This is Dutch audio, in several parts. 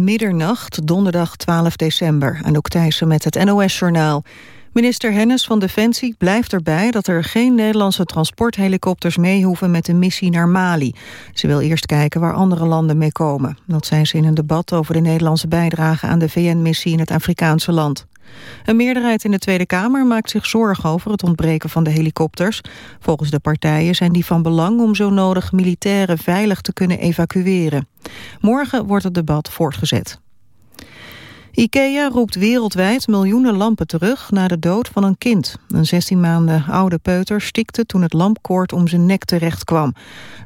Middernacht, donderdag 12 december. Anouk Thijssen met het NOS-journaal. Minister Hennis van Defensie blijft erbij dat er geen Nederlandse transporthelikopters mee hoeven met de missie naar Mali. Ze wil eerst kijken waar andere landen mee komen. Dat zijn ze in een debat over de Nederlandse bijdrage aan de VN-missie in het Afrikaanse land. Een meerderheid in de Tweede Kamer maakt zich zorgen over het ontbreken van de helikopters. Volgens de partijen zijn die van belang om zo nodig militairen veilig te kunnen evacueren. Morgen wordt het debat voortgezet. IKEA roept wereldwijd miljoenen lampen terug na de dood van een kind. Een 16 maanden oude peuter stikte toen het lampkoord om zijn nek terecht kwam.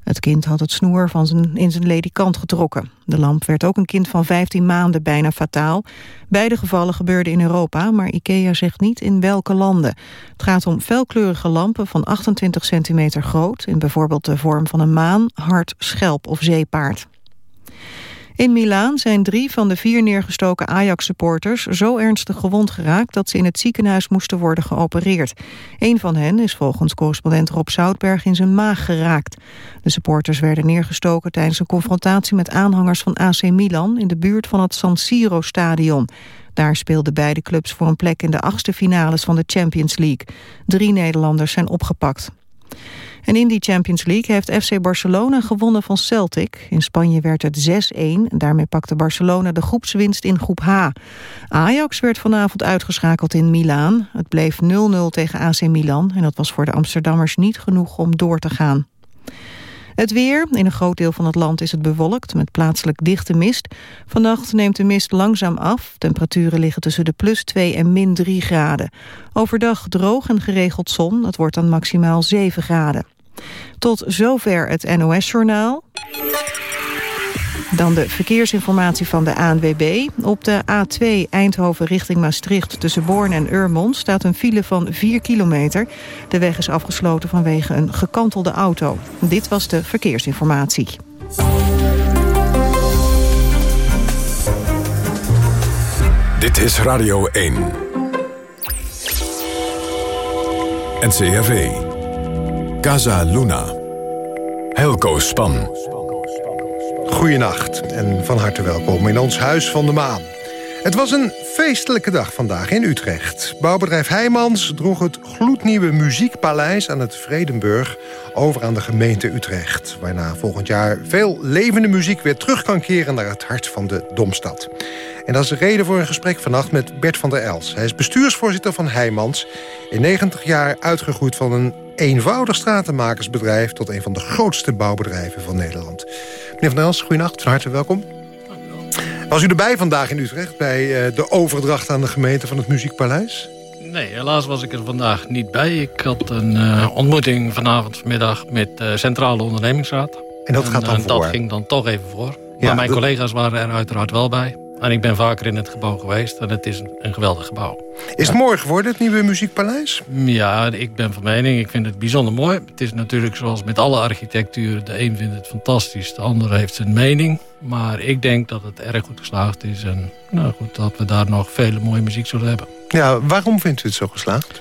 Het kind had het snoer van zijn, in zijn ledikant getrokken. De lamp werd ook een kind van 15 maanden bijna fataal. Beide gevallen gebeurden in Europa, maar IKEA zegt niet in welke landen. Het gaat om felkleurige lampen van 28 centimeter groot... in bijvoorbeeld de vorm van een maan, hart, schelp of zeepaard. In Milaan zijn drie van de vier neergestoken Ajax-supporters zo ernstig gewond geraakt dat ze in het ziekenhuis moesten worden geopereerd. Een van hen is volgens correspondent Rob Zoutberg in zijn maag geraakt. De supporters werden neergestoken tijdens een confrontatie met aanhangers van AC Milan in de buurt van het San Siro-stadion. Daar speelden beide clubs voor een plek in de achtste finales van de Champions League. Drie Nederlanders zijn opgepakt. En in die Champions League heeft FC Barcelona gewonnen van Celtic. In Spanje werd het 6-1. Daarmee pakte Barcelona de groepswinst in groep H. Ajax werd vanavond uitgeschakeld in Milaan. Het bleef 0-0 tegen AC Milan. En dat was voor de Amsterdammers niet genoeg om door te gaan. Het weer. In een groot deel van het land is het bewolkt met plaatselijk dichte mist. Vannacht neemt de mist langzaam af. Temperaturen liggen tussen de plus 2 en min 3 graden. Overdag droog en geregeld zon. Het wordt dan maximaal 7 graden. Tot zover het NOS-journaal. Dan de verkeersinformatie van de ANWB. Op de A2 Eindhoven richting Maastricht tussen Born en Urmond... staat een file van 4 kilometer. De weg is afgesloten vanwege een gekantelde auto. Dit was de verkeersinformatie. Dit is Radio 1. NCRV. Casa Luna. Helco Span. Goedenacht en van harte welkom in ons Huis van de Maan. Het was een feestelijke dag vandaag in Utrecht. Bouwbedrijf Heijmans droeg het gloednieuwe muziekpaleis aan het Vredenburg over aan de gemeente Utrecht. Waarna volgend jaar veel levende muziek weer terug kan keren naar het hart van de Domstad. En dat is de reden voor een gesprek vannacht met Bert van der Els. Hij is bestuursvoorzitter van Heijmans. In 90 jaar uitgegroeid van een eenvoudig stratenmakersbedrijf... tot een van de grootste bouwbedrijven van Nederland. Meneer van der Els, goedenacht, van harte welkom. Was u erbij vandaag in Utrecht... bij eh, de overdracht aan de gemeente van het Muziekpaleis? Nee, helaas was ik er vandaag niet bij. Ik had een uh, ontmoeting vanavond vanmiddag met de Centrale Ondernemingsraad. En dat gaat dan en voor? dat ging dan toch even voor. Maar mijn collega's waren er uiteraard wel bij. En ik ben vaker in het gebouw geweest en het is een, een geweldig gebouw. Is het mooi geworden, het nieuwe muziekpaleis? Ja, ik ben van mening. Ik vind het bijzonder mooi. Het is natuurlijk zoals met alle architectuur. De een vindt het fantastisch, de ander heeft zijn mening. Maar ik denk dat het erg goed geslaagd is. En nou goed, dat we daar nog vele mooie muziek zullen hebben. Ja, waarom vindt u het zo geslaagd?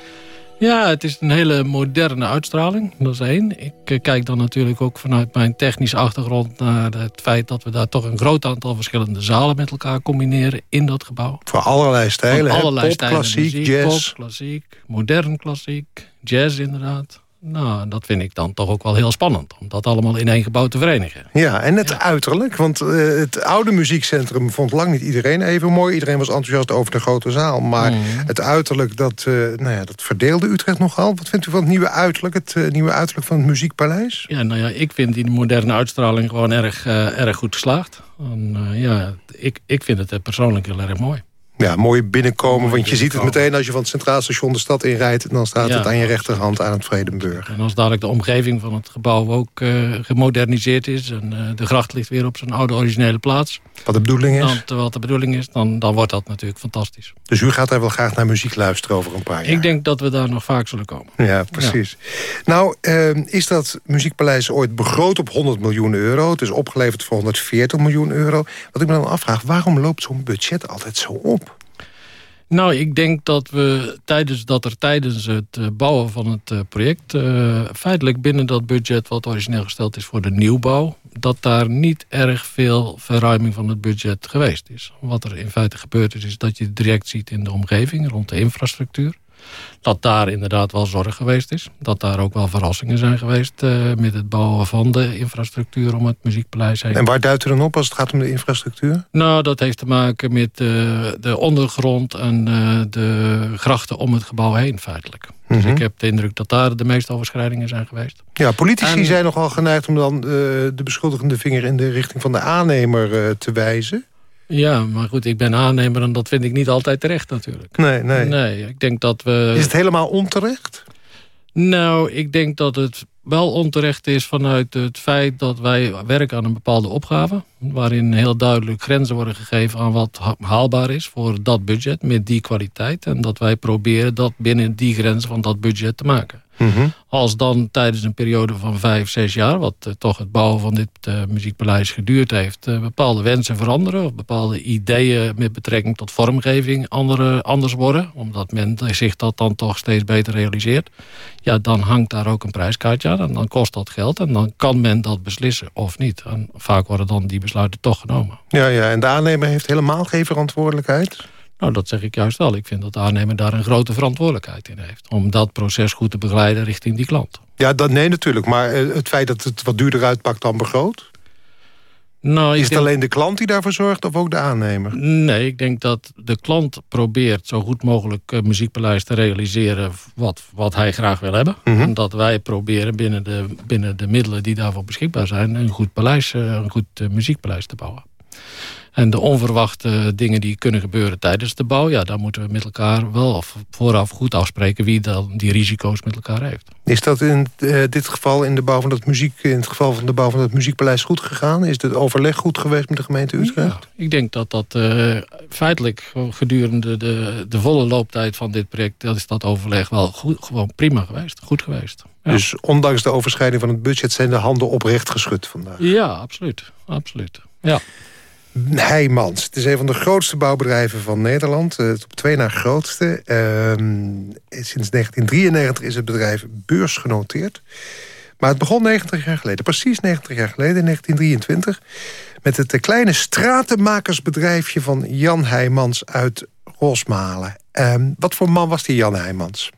Ja, het is een hele moderne uitstraling. Dat is één. Ik eh, kijk dan natuurlijk ook vanuit mijn technische achtergrond... naar het feit dat we daar toch een groot aantal verschillende zalen met elkaar combineren in dat gebouw. Voor allerlei stijlen, Van allerlei pop, stijlen klassiek, muziek, jazz. Pop, klassiek, modern klassiek, jazz inderdaad. Nou, dat vind ik dan toch ook wel heel spannend. Om dat allemaal in één gebouw te verenigen. Ja, en het uiterlijk. Want uh, het oude muziekcentrum vond lang niet iedereen even mooi. Iedereen was enthousiast over de grote zaal. Maar Mm. het uiterlijk, dat, uh, nou ja, dat verdeelde Utrecht nogal. Wat vindt u van het nieuwe uiterlijk? Het uh, nieuwe uiterlijk van het muziekpaleis? Ja, nou ja, ik vind die moderne uitstraling gewoon erg, erg goed geslaagd. En, ja, ik, ik vind het persoonlijk heel erg mooi. Ja, mooi binnenkomen, mooi want je ziet het meteen als je van het Centraal Station de stad inrijdt... dan staat ja. het aan je rechterhand aan het Vredenburg. En als dadelijk de omgeving van het gebouw ook uh, gemoderniseerd is... en uh, de gracht ligt weer op zijn oude originele plaats... Wat de bedoeling is? Dan, wat de bedoeling is, dan, dan wordt dat natuurlijk fantastisch. Dus u gaat daar wel graag naar muziek luisteren over een paar jaar? Ik denk dat we daar nog vaak zullen komen. Ja, precies. Ja. Nou, uh, is dat muziekpaleis ooit begroot op 100 miljoen euro? Het is opgeleverd voor 140 miljoen euro. Wat ik me dan afvraag, waarom loopt zo'n budget altijd zo op? Nou, ik denk dat, we tijdens, dat er tijdens het eh, bouwen van het eh, project... Uh, feitelijk binnen dat budget wat origineel gesteld is voor de nieuwbouw... dat daar niet erg veel verruiming van het budget geweest is. Wat er in feite gebeurd is, is dat je het direct ziet in de omgeving... rond de infrastructuur dat daar inderdaad wel zorg geweest is. Dat daar ook wel verrassingen zijn geweest uh, met het bouwen van de infrastructuur om het muziekpaleis heen. En waar duidt u dan op als het gaat om de infrastructuur? Nou, dat heeft te maken met uh, de ondergrond en uh, de grachten om het gebouw heen feitelijk. Mm -hmm. Dus Mhm. ik heb de indruk dat daar de meeste overschrijdingen zijn geweest. Ja, politici En- zijn nogal geneigd om dan de beschuldigende vinger in de richting van de aannemer te wijzen. Ja, maar goed, ik ben aannemer en dat vind ik niet altijd terecht natuurlijk. Nee, nee. Nee, ik denk dat we... Is het helemaal onterecht? Nou, ik denk dat het wel onterecht is vanuit het feit dat wij werken aan een bepaalde opgave. Waarin heel duidelijk grenzen worden gegeven aan wat ha- haalbaar is voor dat budget met die kwaliteit. En dat wij proberen dat binnen die grenzen van dat budget te maken. Mhm. Als dan tijdens een periode van vijf, zes jaar... wat eh, toch het bouwen van dit eh, muziekpaleis geduurd heeft... eh, bepaalde wensen veranderen... of bepaalde ideeën met betrekking tot vormgeving andere, anders worden... omdat men zich dat dan toch steeds beter realiseert... ja, dan hangt daar ook een prijskaartje aan... en dan kost dat geld en dan kan men dat beslissen of niet. En vaak worden dan die besluiten toch genomen. Ja, ja, en de aannemer heeft helemaal geen verantwoordelijkheid? Nou, dat zeg ik juist wel. Ik vind dat de aannemer daar een grote verantwoordelijkheid in heeft... om dat proces goed te begeleiden richting die klant. Ja, dat, nee natuurlijk. Maar eh, het feit dat het wat duurder uitpakt dan begroot... Nou, Is het denk- alleen de klant die daarvoor zorgt of ook de aannemer? Nee, ik denk dat de klant probeert zo goed mogelijk muziekpaleis te realiseren wat, wat hij graag wil hebben. Mhm. En dat wij proberen binnen de, binnen de middelen die daarvoor beschikbaar zijn een goed, paleis, eh, een goed muziekpaleis te bouwen. En de onverwachte dingen die kunnen gebeuren tijdens de bouw... ja, daar moeten we met elkaar wel vooraf goed afspreken... wie dan die risico's met elkaar heeft. Is dat in eh, dit geval in de bouw van dat muziek, in het geval van de bouw van het muziekpaleis goed gegaan? Is het overleg goed geweest met de gemeente Utrecht? Ja, ik denk dat dat eh, feitelijk gedurende de, de volle looptijd van dit project... dat is dat overleg wel goed, gewoon prima geweest, goed geweest. Ja. Dus ondanks de overschrijding van het budget zijn de handen oprecht geschud vandaag. Ja, absoluut. absoluut. Ja. Heijmans, het is een van de grootste bouwbedrijven van Nederland. eh, Het op twee na grootste. Ehm, sinds 1993 is het bedrijf beursgenoteerd. Maar het begon 90 jaar geleden, precies 90 jaar geleden, in 1923... met het eh, kleine stratenmakersbedrijfje van Jan Heijmans uit Rosmalen. Ehm, wat voor man was die Jan Heijmans?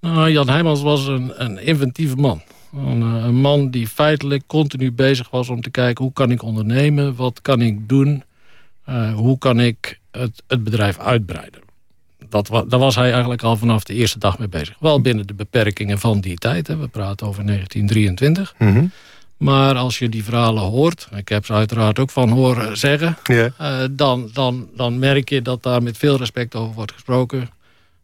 Nou, Jan Heijmans was een, een inventieve man. Een, eh, een man die feitelijk continu bezig was om te kijken... hoe kan ik ondernemen, wat kan ik doen... eh, hoe kan ik het, het bedrijf uitbreiden. Dat, daar was hij eigenlijk al vanaf de eerste dag mee bezig. Wel binnen de beperkingen van die tijd. Hè. We praten over 1923. Mhm. Maar als je die verhalen hoort... ik heb ze uiteraard ook van horen zeggen... Eh, dan, dan, dan merk je dat daar met veel respect over wordt gesproken.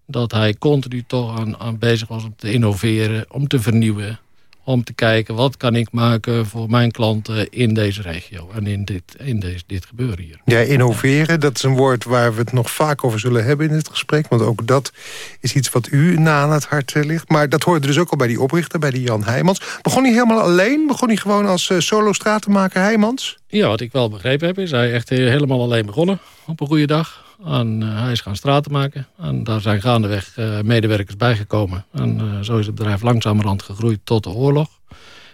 Dat hij continu toch aan, aan bezig was om te innoveren, om te vernieuwen. Om te kijken wat kan ik maken voor mijn klanten in deze regio. En in dit, in deze, dit gebeuren hier. Ja, innoveren, dat is een woord waar we het nog vaak over zullen hebben in het gesprek. Want ook dat is iets wat u na aan het hart eh, ligt. Maar dat hoorde dus ook al bij die oprichter, bij die Jan Heijmans. Begon hij helemaal alleen? Begon hij gewoon als eh, solo-stratenmaker Heijmans? Ja, wat ik wel begrepen heb is hij echt eh, helemaal alleen begonnen op een goede dag. En eh, hij is gaan straten maken. En daar zijn gaandeweg eh, medewerkers bijgekomen. En eh, zo is het bedrijf langzamerhand gegroeid tot de oorlog.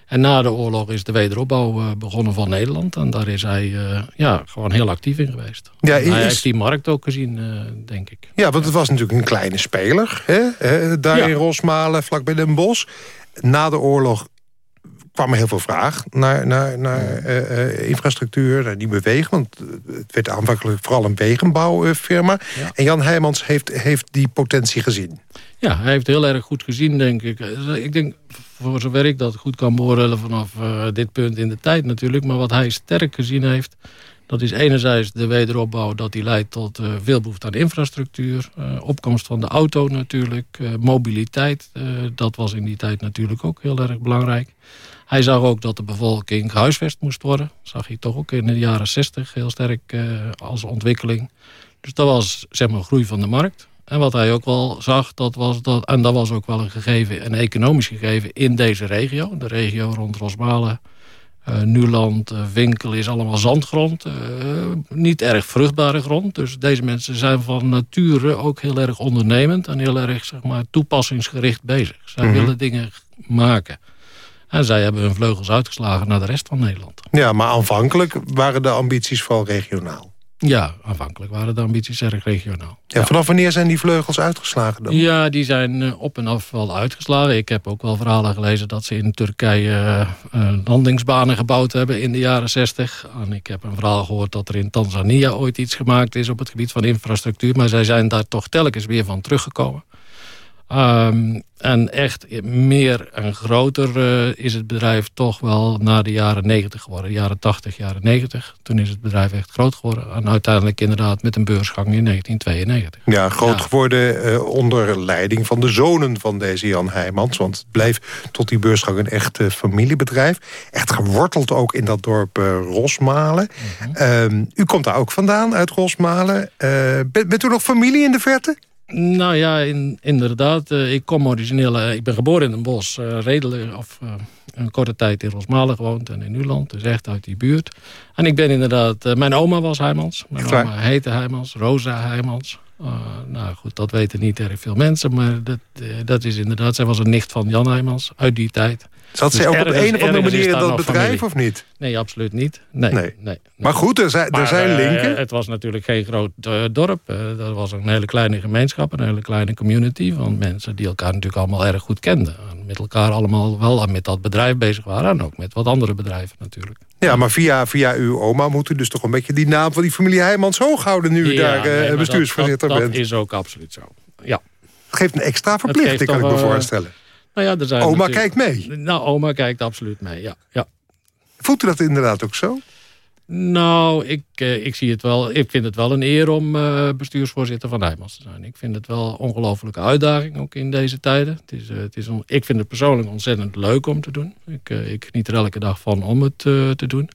En na de oorlog is de wederopbouw begonnen van Nederland. En daar is hij ja, gewoon heel actief in geweest. Ja, hij heeft die markt ook gezien, denk ik. Ja, want het was natuurlijk een kleine speler. Hè? Daar Ja. in Rosmalen, vlakbij Den Bosch. Na de oorlog kwam er heel veel vraag naar, naar, naar eh, eh, infrastructuur, naar die beweging. Want eh, het werd aanvankelijk vooral een wegenbouwfirma. Ja. En Jan Heijmans heeft, heeft die potentie gezien. Ja, hij heeft heel erg goed gezien, denk ik. Eh, Ik denk, voor zover ik dat goed kan beoordelen vanaf eh, dit punt in de tijd natuurlijk. Maar wat hij sterk gezien heeft, dat is enerzijds de wederopbouw... dat die leidt tot eh, veel behoefte aan infrastructuur. eh, opkomst van de auto natuurlijk, eh, mobiliteit. dat was in die tijd natuurlijk ook heel erg belangrijk. Hij zag ook dat de bevolking gehuisvest moest worden. Zag hij toch ook in de jaren 60 heel sterk als ontwikkeling. Dus dat was zeg maar groei van de markt. En wat hij ook wel zag, dat was dat, en dat was ook wel een gegeven, een economisch gegeven in deze regio. De regio rond Rosmalen Uh, Nuland, Winkel is allemaal zandgrond. niet erg vruchtbare grond. Dus deze mensen zijn van nature ook heel erg ondernemend... en heel erg zeg maar, toepassingsgericht bezig. Zij mhm. willen dingen maken. En zij hebben hun vleugels uitgeslagen naar de rest van Nederland. Ja, maar aanvankelijk waren de ambities vooral regionaal. Ja, aanvankelijk waren de ambities erg regionaal. Ja, vanaf wanneer zijn die vleugels uitgeslagen dan? Ja, die zijn eh, op en af wel uitgeslagen. Ik heb ook wel verhalen gelezen dat ze in Turkije uh, landingsbanen gebouwd hebben in de jaren 60. En ik heb een verhaal gehoord dat er in Tanzania ooit iets gemaakt is op het gebied van infrastructuur. Maar zij zijn daar toch telkens weer van teruggekomen. Ehm, en echt meer en groter uh, is het bedrijf toch wel na de jaren 90 geworden. Jaren 80, jaren 90. Toen is het bedrijf echt groot geworden. En uiteindelijk inderdaad met een beursgang in 1992. Ja, groot geworden uh, onder leiding van de zonen van deze Jan Heijmans. Want het bleef tot die beursgang een echt uh, familiebedrijf. Echt geworteld ook in dat dorp Rosmalen. Mm -hmm. u komt daar ook vandaan, uit Rosmalen. bent, bent u nog familie in de verte? Nou ja, in, inderdaad. Uh, ik kom origineel... Uh, ik ben geboren in een bos. Uh, redelijk, of een korte tijd in Rosmalen gewoond en in Nuland. Dus echt uit die buurt. En ik ben inderdaad... mijn oma was Heijmans. Mijn oma heette Heijmans. Rosa Heijmans. Nou goed, dat weten niet erg veel mensen. Maar dat, dat is inderdaad... Zij was een nicht van Jan Heijmans uit die tijd. Zat zij dus ook op een of andere manier in dat bedrijf of niet? Nee, absoluut niet. Nee, nee. nee, Maar goed, er zijn, er zijn linken. het was natuurlijk geen groot uh, dorp. Uh, dat was een hele kleine gemeenschap, een hele kleine community... van mensen die elkaar natuurlijk allemaal erg goed kenden. En met elkaar allemaal wel met dat bedrijf bezig waren... en ook met wat andere bedrijven natuurlijk. Ja, maar via, via uw oma moet u dus toch een beetje die naam van die familie Heijmans hoog houden... nu u daar uh, bestuursvoorzitter dat, bent. Dat is ook absoluut zo, ja. Het geeft een extra verplichting, kan ik me voorstellen. Nou ja, er zijn oma kijkt mee? Nou, oma kijkt absoluut mee, ja. ja. Voelt u dat inderdaad ook zo? Nou, ik, eh, ik zie het wel. Ik vind het wel een eer om uh, bestuursvoorzitter van Nijmans te zijn. Ik vind het wel een ongelofelijke uitdaging, ook in deze tijden. Het is, uh, het is ik vind het persoonlijk ontzettend leuk om te doen. Ik, ik geniet er elke dag van om het te doen.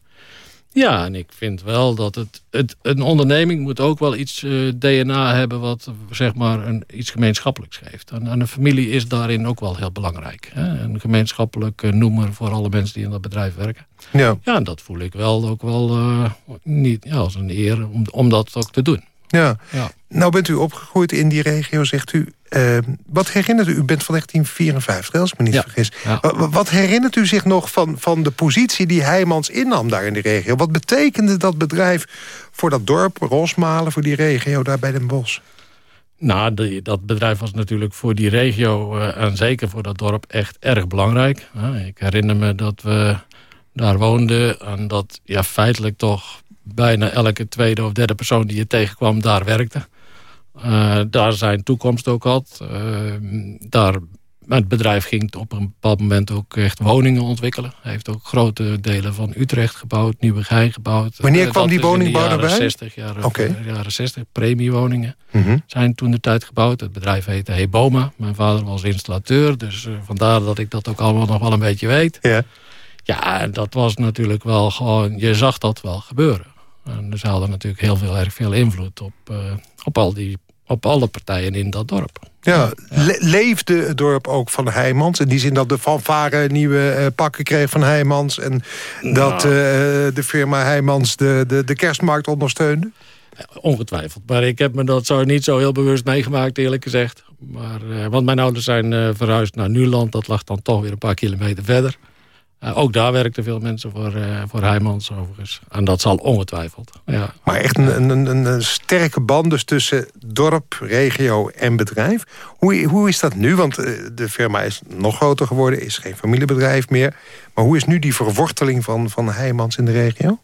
Ja, en ik vind wel dat het, het een onderneming moet ook wel iets uh, eh, DNA hebben wat zeg maar een, iets gemeenschappelijks geeft. En, en, een familie is daarin ook wel heel belangrijk. Hè? Een gemeenschappelijk uh, noemer voor alle mensen die in dat bedrijf werken. Ja, ja en dat voel ik wel ook wel uh, niet, ja, als een eer om, om dat ook te doen. Ja. ja. Nou bent u opgegroeid in die regio, zegt u. Uh, wat herinnert u? U bent van 1954, als ik me niet vergis. Wat herinnert u zich nog van, van de positie die Heijmans innam daar in die regio? Wat betekende dat bedrijf voor dat dorp, Rosmalen, voor die regio daar bij Den Bosch? Nou, die, dat bedrijf was natuurlijk voor die regio uh, en zeker voor dat dorp echt erg belangrijk. Uh, ik herinner me dat we daar woonden en dat ja, feitelijk toch bijna elke tweede of derde persoon die je tegenkwam daar werkte. Uh, daar zijn toekomst ook had. Uh, daar, het bedrijf ging op een bepaald moment ook echt woningen ontwikkelen. Hij heeft ook grote delen van Utrecht gebouwd, Nieuwegein gebouwd. Wanneer uh, kwam die woningbouw erbij? 60, jaren, okay. jaren 60, premiewoningen -hmm. zijn toen de tijd gebouwd. Het bedrijf heette Heboma. Mijn vader was installateur, dus vandaar dat ik dat ook allemaal nog wel een beetje weet. Ja. Ja, dat was natuurlijk wel gewoon, je zag dat wel gebeuren. En ze hadden natuurlijk heel veel, erg veel invloed op, uh, op, al die, op alle partijen in dat dorp. Ja, leefde het dorp ook van Heijmans? In die zin dat de fanfare nieuwe uh, pakken kreeg van Heijmans... en nou. dat uh, de firma Heijmans de, de, de kerstmarkt ondersteunde? Ongetwijfeld. Maar ik heb me dat zo niet zo heel bewust meegemaakt, eerlijk gezegd. Maar, uh, want mijn ouders zijn verhuisd naar Nuland. Dat lag dan toch weer een paar kilometer verder. Uh, ook daar werkten veel mensen voor, uh, voor Heijmans overigens. En dat zal ongetwijfeld. Ja. Maar echt een, een, een, een, sterke band dus tussen dorp, regio en bedrijf. Hoe, hoe is dat nu? Want uh, de firma is nog groter geworden, is geen familiebedrijf meer. Maar hoe is nu die verworteling van, van Heijmans in de regio?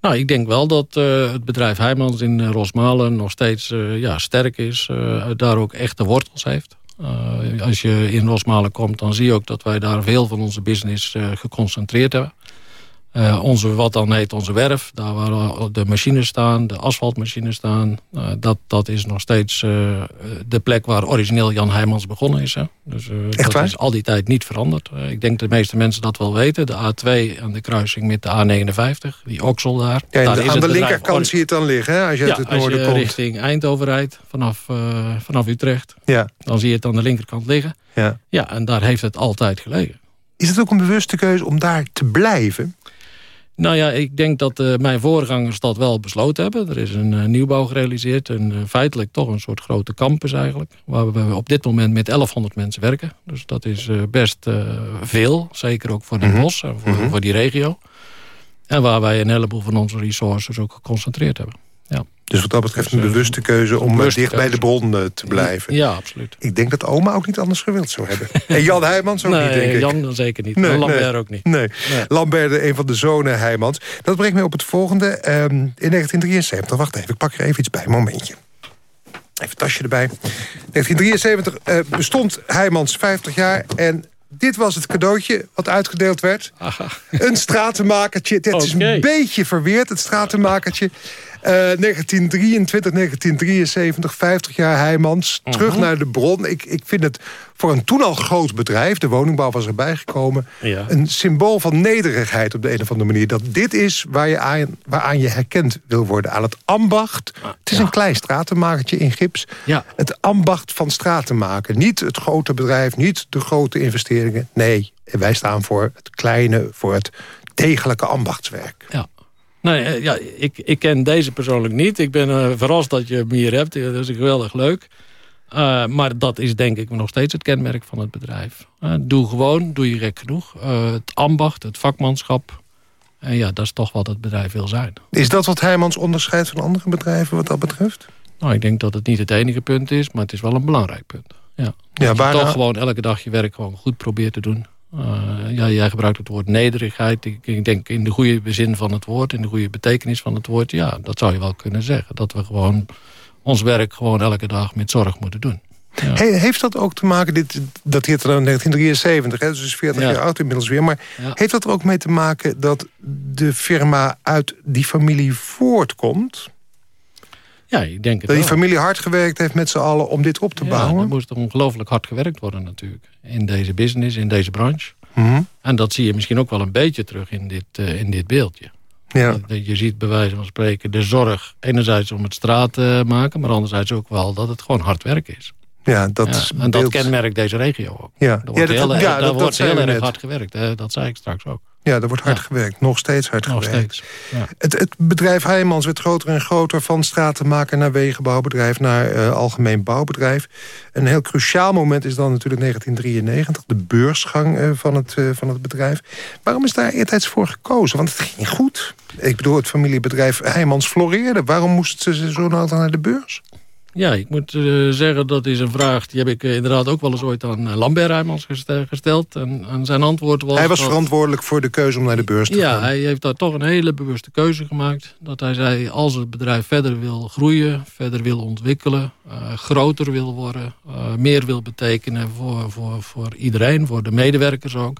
Nou, ik denk wel dat het bedrijf Heijmans in Rosmalen nog steeds ja, sterk is. daar ook echte wortels heeft. Uh, als je in Rosmalen komt, dan zie je ook dat wij daar veel van onze business uh, geconcentreerd hebben. Uh, onze, wat dan heet onze werf, daar waar de machines staan, de asfaltmachines staan. Uh, dat, dat is nog steeds uh, de plek waar origineel Jan Heijmans begonnen is. Hè. Dus dat waar? is al die tijd niet veranderd. ik denk dat de meeste mensen dat wel weten. De A2 en de kruising met de A59, die Oksel daar. Ja, daar de, aan de linkerkant zie je het dan liggen, hè, als je ja, uit het noorden als je komt. richting Eindhoven rijdt, vanaf, vanaf Utrecht. Ja. Dan zie je het aan de linkerkant liggen. Ja. ja, en daar heeft het altijd gelegen. Is het ook een bewuste keuze om daar te blijven? Nou ja, ik denk dat uh, mijn voorgangers dat wel besloten hebben. Er is een uh, nieuwbouw gerealiseerd. En uh, feitelijk toch een soort grote campus eigenlijk. Waar we op dit moment met 1100 mensen werken. Dus dat is best veel. Zeker ook voor Den mhm. Bosch en voor, -hmm. voor die regio. En waar wij een heleboel van onze resources ook geconcentreerd hebben. Dus wat dat betreft een bewuste keuze om bewuste dicht bij de bron te blijven. Ja, absoluut. Ik denk dat oma ook niet anders gewild zou hebben. En Jan Heijmans ook nee, niet, denk ik. Jan dan zeker niet. Nee, Lambert nee, ook niet. Nee. Lambert, een van de zonen Heijmans. Dat brengt mij op het volgende. Um, in 1973, wacht even, ik pak er even iets bij, momentje. Even tasje erbij. 1973 uh, bestond Heijmans 50 jaar en dit was het cadeautje wat uitgedeeld werd. Aha. Een stratenmakertje. Dit okay. is een beetje verweerd, het stratenmakertje. Uh, 1923, 1973, 50 jaar Heijmans. -huh. Terug naar de bron. Ik, ik vind het voor een toen al groot bedrijf... de woningbouw was erbij gekomen... Ja. een symbool van nederigheid op de een of andere manier. Dat dit is waar je aan, waaraan je herkend wil worden. Aan het ambacht. Ah, het is ja. een klein stratenmakertje in gips. Ja. Het ambacht van straten maken. Niet het grote bedrijf, niet de grote investeringen. Nee, wij staan voor het kleine, voor het degelijke ambachtswerk. Ja. Nee, ja, ik, ik ken deze persoonlijk niet. Ik ben uh, verrast dat je hem hier hebt. Dat is geweldig leuk. Uh, maar dat is denk ik nog steeds het kenmerk van het bedrijf. Uh, doe gewoon, doe je gek genoeg. het ambacht, het vakmanschap. En ja, dat is toch wat het bedrijf wil zijn. Is dat wat Heijmans onderscheidt van andere bedrijven wat dat betreft? Nou, ik denk dat het niet het enige punt is, maar het is wel een belangrijk punt. Ja, ja toch gewoon elke dag je werk gewoon goed probeert te doen. Uh, ja, jij gebruikt het woord nederigheid. Ik, ik, denk in de goede zin van het woord, in de goede betekenis van het woord. Ja, dat zou je wel kunnen zeggen. Dat we gewoon ons werk gewoon elke dag met zorg moeten doen. Ja. He, heeft dat ook te maken, dit dateert dan 1973, hè, dus 40 ja. jaar oud inmiddels weer... maar ja. heeft dat er ook mee te maken dat de firma uit die familie voortkomt? Ja, ik denk het Dat die familie hard gewerkt heeft met z'n allen om dit op te bouwen? er moest ongelooflijk hard gewerkt worden natuurlijk. In deze business, in deze branche. Mm -hmm. En dat zie je misschien ook wel een beetje terug in dit, uh, in dit beeldje. Ja. Je ziet bij wijze van spreken de zorg enerzijds om het straat te uh, maken... maar anderzijds ook wel dat het gewoon hard werk is. Ja, dat ja, en dat kenmerkt deze regio ook. Ja, daar wordt ja, dat, heel, ja, daar dat, wordt heel erg hard gewerkt. Hè? Dat zei ik straks ook. Ja, er wordt hard ja. gewerkt. Nog steeds hard Nog gewerkt. Steeds, ja. het, het, bedrijf Heijmans werd groter en groter... van stratenmaker naar wegenbouwbedrijf... naar uh, algemeen bouwbedrijf. Een heel cruciaal moment is dan natuurlijk 1993... de beursgang uh, van, het, uh, van het bedrijf. Waarom is daar eertijds voor gekozen? Want het ging goed. Ik bedoel, het familiebedrijf Heijmans floreerde. Waarom moest ze zo nodig naar de beurs? Ja, ik moet uh, zeggen, dat is een vraag... die heb ik uh, inderdaad ook wel eens ooit aan uh, Lambert Heijmans gesteld. En, en, zijn antwoord was... Hij was dat, verantwoordelijk voor de keuze om naar de beurs te ja, gaan. Ja, hij heeft daar toch een hele bewuste keuze gemaakt. Dat hij zei, als het bedrijf verder wil groeien... verder wil ontwikkelen, groter wil worden... meer wil betekenen voor, voor, voor iedereen, voor de medewerkers ook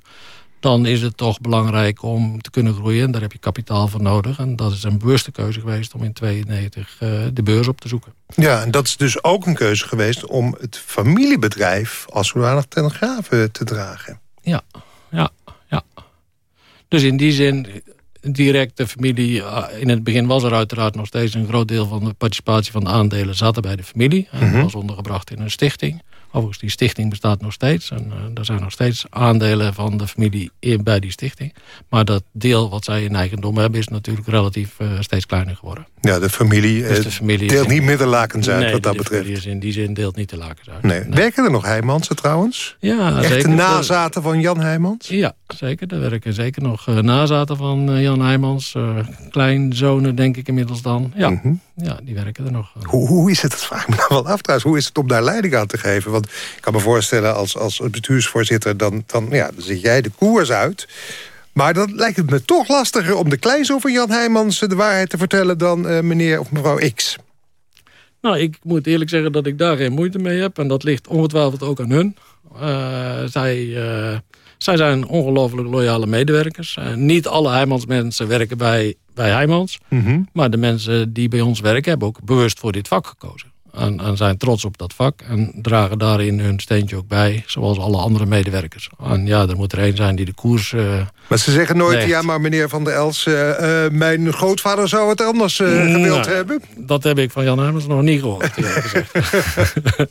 dan is het toch belangrijk om te kunnen groeien. En daar heb je kapitaal voor nodig. En dat is een bewuste keuze geweest om in 92 uh, de beurs op te zoeken. Ja, en dat is dus ook een keuze geweest om het familiebedrijf als zodanig ten grave te dragen. Ja, ja, ja. Dus in die zin, direct de familie... In het begin was er uiteraard nog steeds een groot deel van de participatie van de aandelen zaten bij de familie. En mm -hmm. was ondergebracht in een stichting. Overigens, die stichting bestaat nog steeds. En uh, er zijn nog steeds aandelen van de familie in, bij die stichting. Maar dat deel wat zij in eigendom hebben... is natuurlijk relatief uh, steeds kleiner geworden. Ja, de familie, dus de familie deelt niet meer de lakens uit nee, wat dat betreft. Nee, in die zin deelt niet de lakens uit. Nee. Nee. Werken er nog Heijmansen trouwens? Ja, Echte zeker. nazaten van Jan Heijmans? Ja, zeker. Er werken zeker nog uh, nazaten van Jan Heijmans. kleinzonen denk ik inmiddels dan. Ja, mm -hmm. ja die werken er nog. Hoe, hoe is het, dat vraag ik me nou wel af trouwens, hoe is het om daar leiding aan te geven? Want ik kan me voorstellen, als, als bestuursvoorzitter... Dan, dan, ja, dan zit jij de koers uit. Maar dan lijkt het me toch lastiger om de kleinzoon van Jan Heijmans... de waarheid te vertellen dan uh, meneer of mevrouw X. Nou, ik moet eerlijk zeggen dat ik daar geen moeite mee heb. En dat ligt ongetwijfeld ook aan hun. Uh, zij, uh, zij zijn ongelooflijk loyale medewerkers. niet alle Heijmans mensen werken bij, bij Heijmans. Mm -hmm. Maar de mensen die bij ons werken hebben ook bewust voor dit vak gekozen en, en, zijn trots op dat vak. En dragen daarin hun steentje ook bij, zoals alle andere medewerkers. En ja, er moet er één zijn die de koers... Uh, maar ze zeggen nooit, legt. ja, maar meneer Van der Els... Uh, uh, mijn grootvader zou het anders gewild nou, hebben. Dat heb ik van Jan Hermans nog niet gehoord.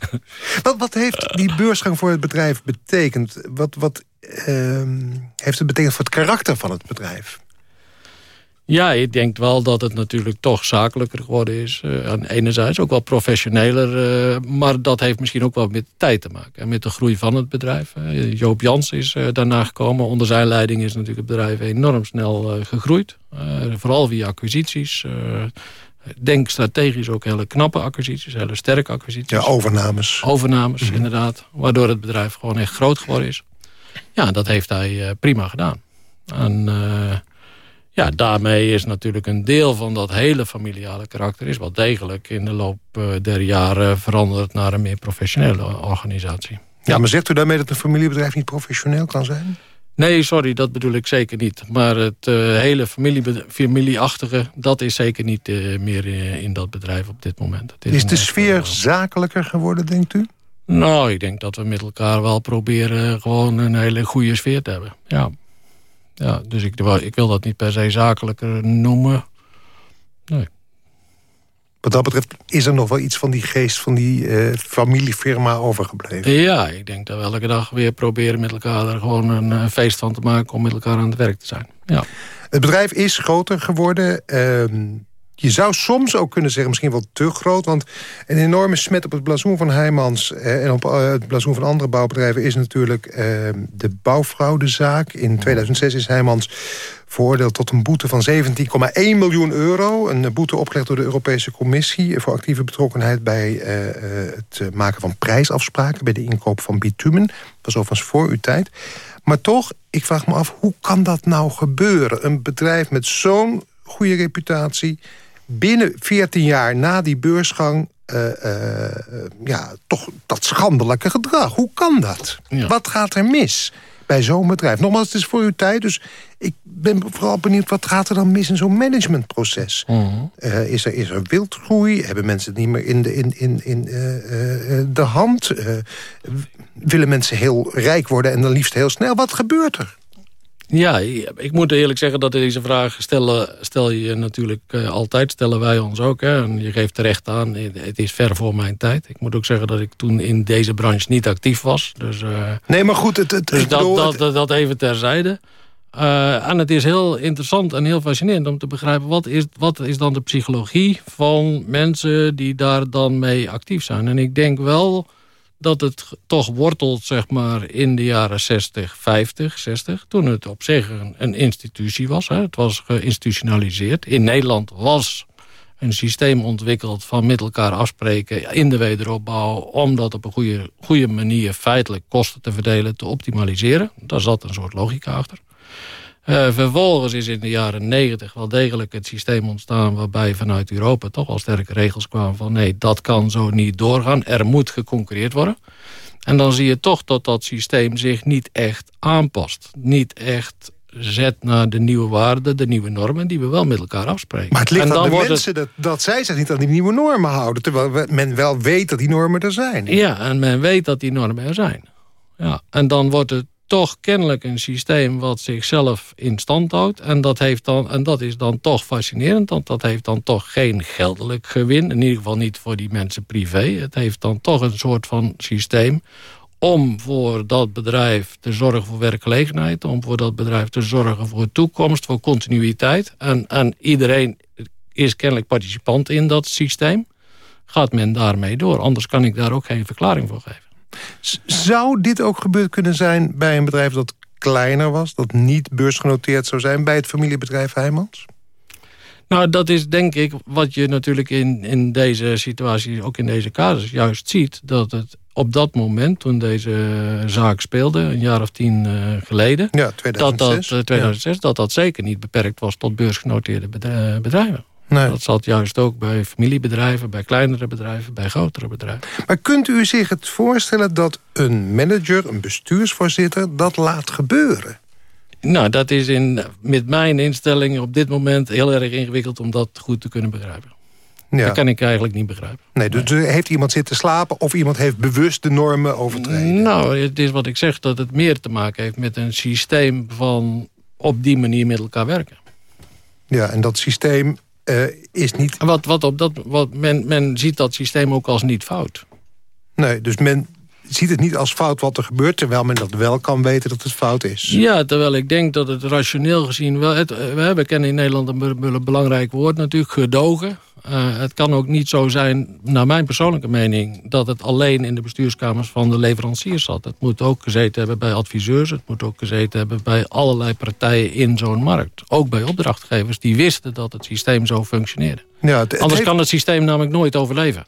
wat, wat heeft die beursgang voor het bedrijf betekend? Wat, wat ehm, heeft het betekend voor het karakter van het bedrijf? Ja, ik denk wel dat het natuurlijk toch zakelijker geworden is. Uh, enerzijds ook wel professioneler. Uh, maar dat heeft misschien ook wel met tijd te maken. En met de groei van het bedrijf. Uh, Joop Jans is daarna gekomen. Onder zijn leiding is natuurlijk het bedrijf enorm snel gegroeid. vooral via acquisities. denk strategisch ook hele knappe acquisities. Hele sterke acquisities. Ja, overnames. Overnames, mhm. inderdaad. Waardoor het bedrijf gewoon echt groot geworden is. Ja, dat heeft hij prima gedaan. En ja, daarmee is natuurlijk een deel van dat hele familiale karakter... is wel degelijk in de loop eh, der jaren veranderd naar een meer professionele organisatie. Ja, maar zegt u daarmee dat een familiebedrijf niet professioneel kan zijn? Nee, sorry, dat bedoel ik zeker niet. Maar het uh, hele familie, familieachtige, dat is zeker niet uh, meer in dat bedrijf op dit moment. is, is de sfeer zakelijker geworden, denkt u? Nou, ik denk dat we met elkaar wel proberen gewoon een hele goede sfeer te hebben. Ja. Ja, dus ik, ik wil dat niet per se zakelijker noemen. Nee. Wat dat betreft is er nog wel iets van die geest van die uh, familiefirma overgebleven. Ja, ik denk dat we elke dag weer proberen met elkaar er gewoon een uh, feest van te maken... om met elkaar aan het werk te zijn. Ja. Het bedrijf is groter geworden. Ehm, je zou soms ook kunnen zeggen, misschien wel te groot... want een enorme smet op het blazoen van Heijmans... Eh, en op eh, het blazoen van andere bouwbedrijven... is natuurlijk eh, de bouwfraudezaak. In 2006 is Heijmans veroordeeld tot een boete van 17,1 miljoen euro. Een boete opgelegd door de Europese Commissie... voor actieve betrokkenheid bij het maken van prijsafspraken... bij de inkoop van bitumen. Dat was overigens voor uw tijd. Maar toch, ik vraag me af, hoe kan dat nou gebeuren? Een bedrijf met zo'n goede reputatie binnen 14 jaar na die beursgang... Uh, uh, ja, toch dat schandelijke gedrag. Hoe kan dat? Wat gaat er mis bij zo'n bedrijf? Nogmaals, het is voor uw tijd, dus ik ben vooral benieuwd... wat gaat er dan mis in zo'n managementproces? Uh is, er, is er wildgroei? Hebben mensen het niet meer in de, in, in, in, de hand? willen mensen heel rijk worden en dan liefst heel snel? Wat gebeurt er? Ja, ik moet eerlijk zeggen dat deze vraag stellen, stel je natuurlijk uh, altijd, stellen wij ons ook. Hè, en je geeft terecht aan, het is ver voor mijn tijd. Ik moet ook zeggen dat ik toen in deze branche niet actief was. Dus, uh, nee, maar goed, het, het, dus dat, dat, dat, dat, even terzijde. Uh, en het is heel interessant en heel fascinerend om te begrijpen... Wat is, wat is dan de psychologie van mensen die daar dan mee actief zijn. En ik denk wel dat het toch wortelt zeg maar, in de jaren 60, 50, 60... toen het op zich een, een institutie was. Hè. Het was geïnstitutionaliseerd. In Nederland was een systeem ontwikkeld van met elkaar afspreken in de wederopbouw... om dat op een goede, goede manier feitelijk kosten te verdelen, te optimaliseren. Daar zat een soort logica achter. Uh, vervolgens is in de jaren negentig wel degelijk het systeem ontstaan... waarbij vanuit Europa toch al sterke regels kwamen van... nee, dat kan zo niet doorgaan, er moet geconcurreerd worden. En dan zie je toch dat dat systeem zich niet echt aanpast. Niet echt zet naar de nieuwe waarden, de nieuwe normen... die we wel met elkaar afspreken. Maar het ligt en aan de mensen dat, dat zij zich niet aan die nieuwe normen houden... terwijl men wel weet dat die normen er zijn. Ja, en men weet dat die normen er zijn. Ja, en dan wordt het toch kennelijk een systeem wat zichzelf in stand houdt. En dat, heeft dan, en dat is dan toch fascinerend, want dat heeft dan toch geen geldelijk gewin. In ieder geval niet voor die mensen privé. Het heeft dan toch een soort van systeem om voor dat bedrijf te zorgen voor werkgelegenheid... om voor dat bedrijf te zorgen voor toekomst, voor continuïteit. En, en iedereen is kennelijk participant in dat systeem. Gaat men daarmee door, anders kan ik daar ook geen verklaring voor geven. Zou dit ook gebeurd kunnen zijn bij een bedrijf dat kleiner was... dat niet beursgenoteerd zou zijn bij het familiebedrijf Heijmans? Nou, dat is denk ik wat je natuurlijk in, in deze situatie, ook in deze casus, juist ziet. Dat het op dat moment, toen deze zaak speelde, een jaar of tien uh, geleden... Ja, 2006. Dat dat, 2006, dat dat zeker niet beperkt was tot beursgenoteerde bedrijven. Nee. Dat zat juist ook bij familiebedrijven, bij kleinere bedrijven, bij grotere bedrijven. Maar kunt u zich het voorstellen dat een manager, een bestuursvoorzitter... dat laat gebeuren? Nou, dat is in, met mijn instelling op dit moment heel erg ingewikkeld... om dat goed te kunnen begrijpen. Ja. Dat kan ik eigenlijk niet begrijpen. Nee, dus heeft iemand zitten slapen of iemand heeft bewust de normen overtreden? Nou, het is wat ik zeg, dat het meer te maken heeft met een systeem van op die manier met elkaar werken. Ja, en dat systeem uh, is niet... Wat, wat op dat, wat men, men ziet dat systeem ook als niet fout. Nee, dus men ziet het niet als fout wat er gebeurt... terwijl men dat wel kan weten dat het fout is. Ja, terwijl ik denk dat het rationeel gezien wel... Het, we kennen in Nederland een belangrijk woord natuurlijk, gedogen. Uh, het kan ook niet zo zijn, naar mijn persoonlijke mening... dat het alleen in de bestuurskamers van de leveranciers zat. Het moet ook gezeten hebben bij adviseurs. Het moet ook gezeten hebben bij allerlei partijen in zo'n markt. Ook bij opdrachtgevers die wisten dat het systeem zo functioneerde. Ja, het, Anders kan het systeem namelijk nooit overleven.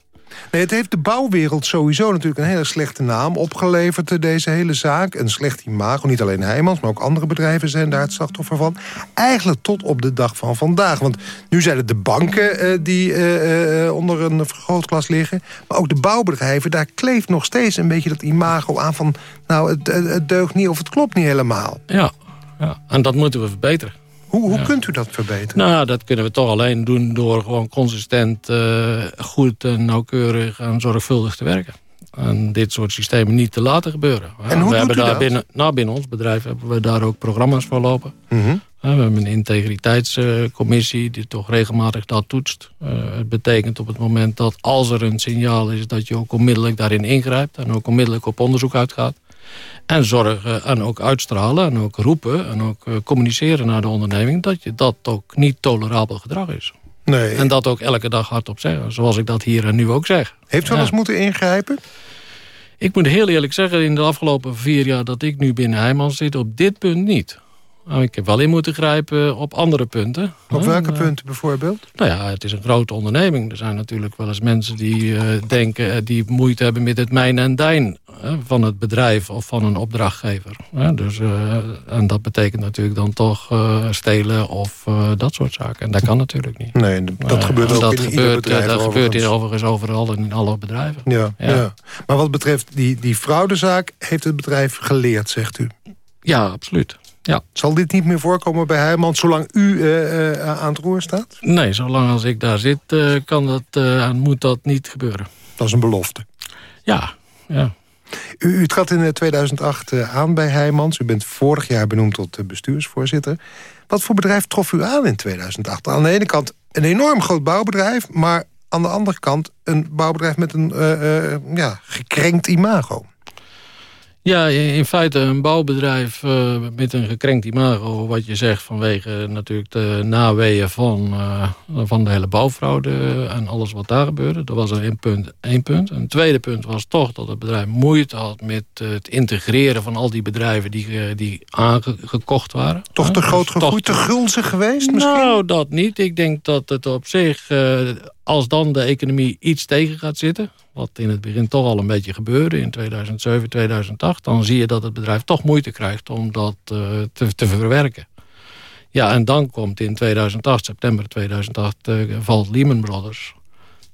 Nee, het heeft de bouwwereld sowieso natuurlijk een hele slechte naam opgeleverd... Eh, deze hele zaak. Een slecht imago. Niet alleen Heijmans, maar ook andere bedrijven zijn daar het slachtoffer van. Eigenlijk tot op de dag van vandaag. Want nu zijn het de banken uh, die uh, onder een vergrootglas liggen. Maar ook de bouwbedrijven, daar kleeft nog steeds een beetje dat imago aan van... nou, het, het deugt niet of het klopt niet helemaal. Ja, ja, en dat moeten we verbeteren. Hoe, hoe kunt u dat verbeteren? Nou, dat kunnen we toch alleen doen door gewoon consistent, uh, goed en nauwkeurig en zorgvuldig te werken. En dit soort systemen niet te laten gebeuren. En hoe we hebben daar dat? Binnen, nou, binnen ons bedrijf hebben we daar ook programma's voor lopen. Mhm. We hebben een integriteitscommissie die toch regelmatig dat toetst. Uh, het betekent op het moment dat als er een signaal is... dat je ook onmiddellijk daarin ingrijpt... en ook onmiddellijk op onderzoek uitgaat. En zorgen en ook uitstralen en ook roepen en ook eh, communiceren naar de onderneming... dat je dat ook niet tolerabel gedrag is. Nee. En dat ook elke dag hardop zeggen, zoals ik dat hier en nu ook zeg. Heeft u wel eens moeten ingrijpen? Ik moet heel eerlijk zeggen, in de afgelopen vier jaar dat ik nu binnen Heijmans zit... op dit punt niet. Nou, ik heb wel in moeten grijpen op andere punten. Op welke uh, punten bijvoorbeeld? Nou ja, het is een grote onderneming. Er zijn natuurlijk wel eens mensen die uh, denken... die moeite hebben met het mijn en dijn van het bedrijf of van een opdrachtgever. Dus, en dat betekent natuurlijk dan toch stelen of dat soort zaken. En dat kan natuurlijk niet. Nee, dat gebeurt ook dat in gebeurt, bedrijf. dat gebeurt hier overigens overal in alle bedrijven. Ja, ja. ja. Maar wat betreft die, die fraudezaak... heeft het bedrijf geleerd, zegt u? Ja, absoluut. Ja. Zal dit niet meer voorkomen bij Heijmans zolang u uh, uh, aan het roer staat? Nee, zolang als ik daar zit uh, kan dat, moet dat niet gebeuren. Dat is een belofte. Ja, ja. U, u trad in 2008 aan bij Heijmans. U bent vorig jaar benoemd tot bestuursvoorzitter. Wat voor bedrijf trof u aan in 2008? Aan de ene kant een enorm groot bouwbedrijf... maar aan de andere kant een bouwbedrijf met een ja, gekrenkt imago. Ja, in feite een bouwbedrijf uh, met een gekrenkt imago... wat je zegt vanwege natuurlijk de naweeën van, uh, van de hele bouwfraude... en alles wat daar gebeurde. Dat was een punt, één punt. Een tweede punt was toch dat het bedrijf moeite had... met het integreren van al die bedrijven die, die aangekocht waren. Toch te groot dus gegroeid, te gulzig geweest misschien? Nou, dat niet. Ik denk dat het op zich... Uh, als dan de economie iets tegen gaat zitten wat in het begin toch al een beetje gebeurde in 2007, 2008... dan zie je dat het bedrijf toch moeite krijgt om dat uh, te, te, verwerken. Ja, en dan komt in 2008, september 2008, uh, eh, valt Lehman Brothers.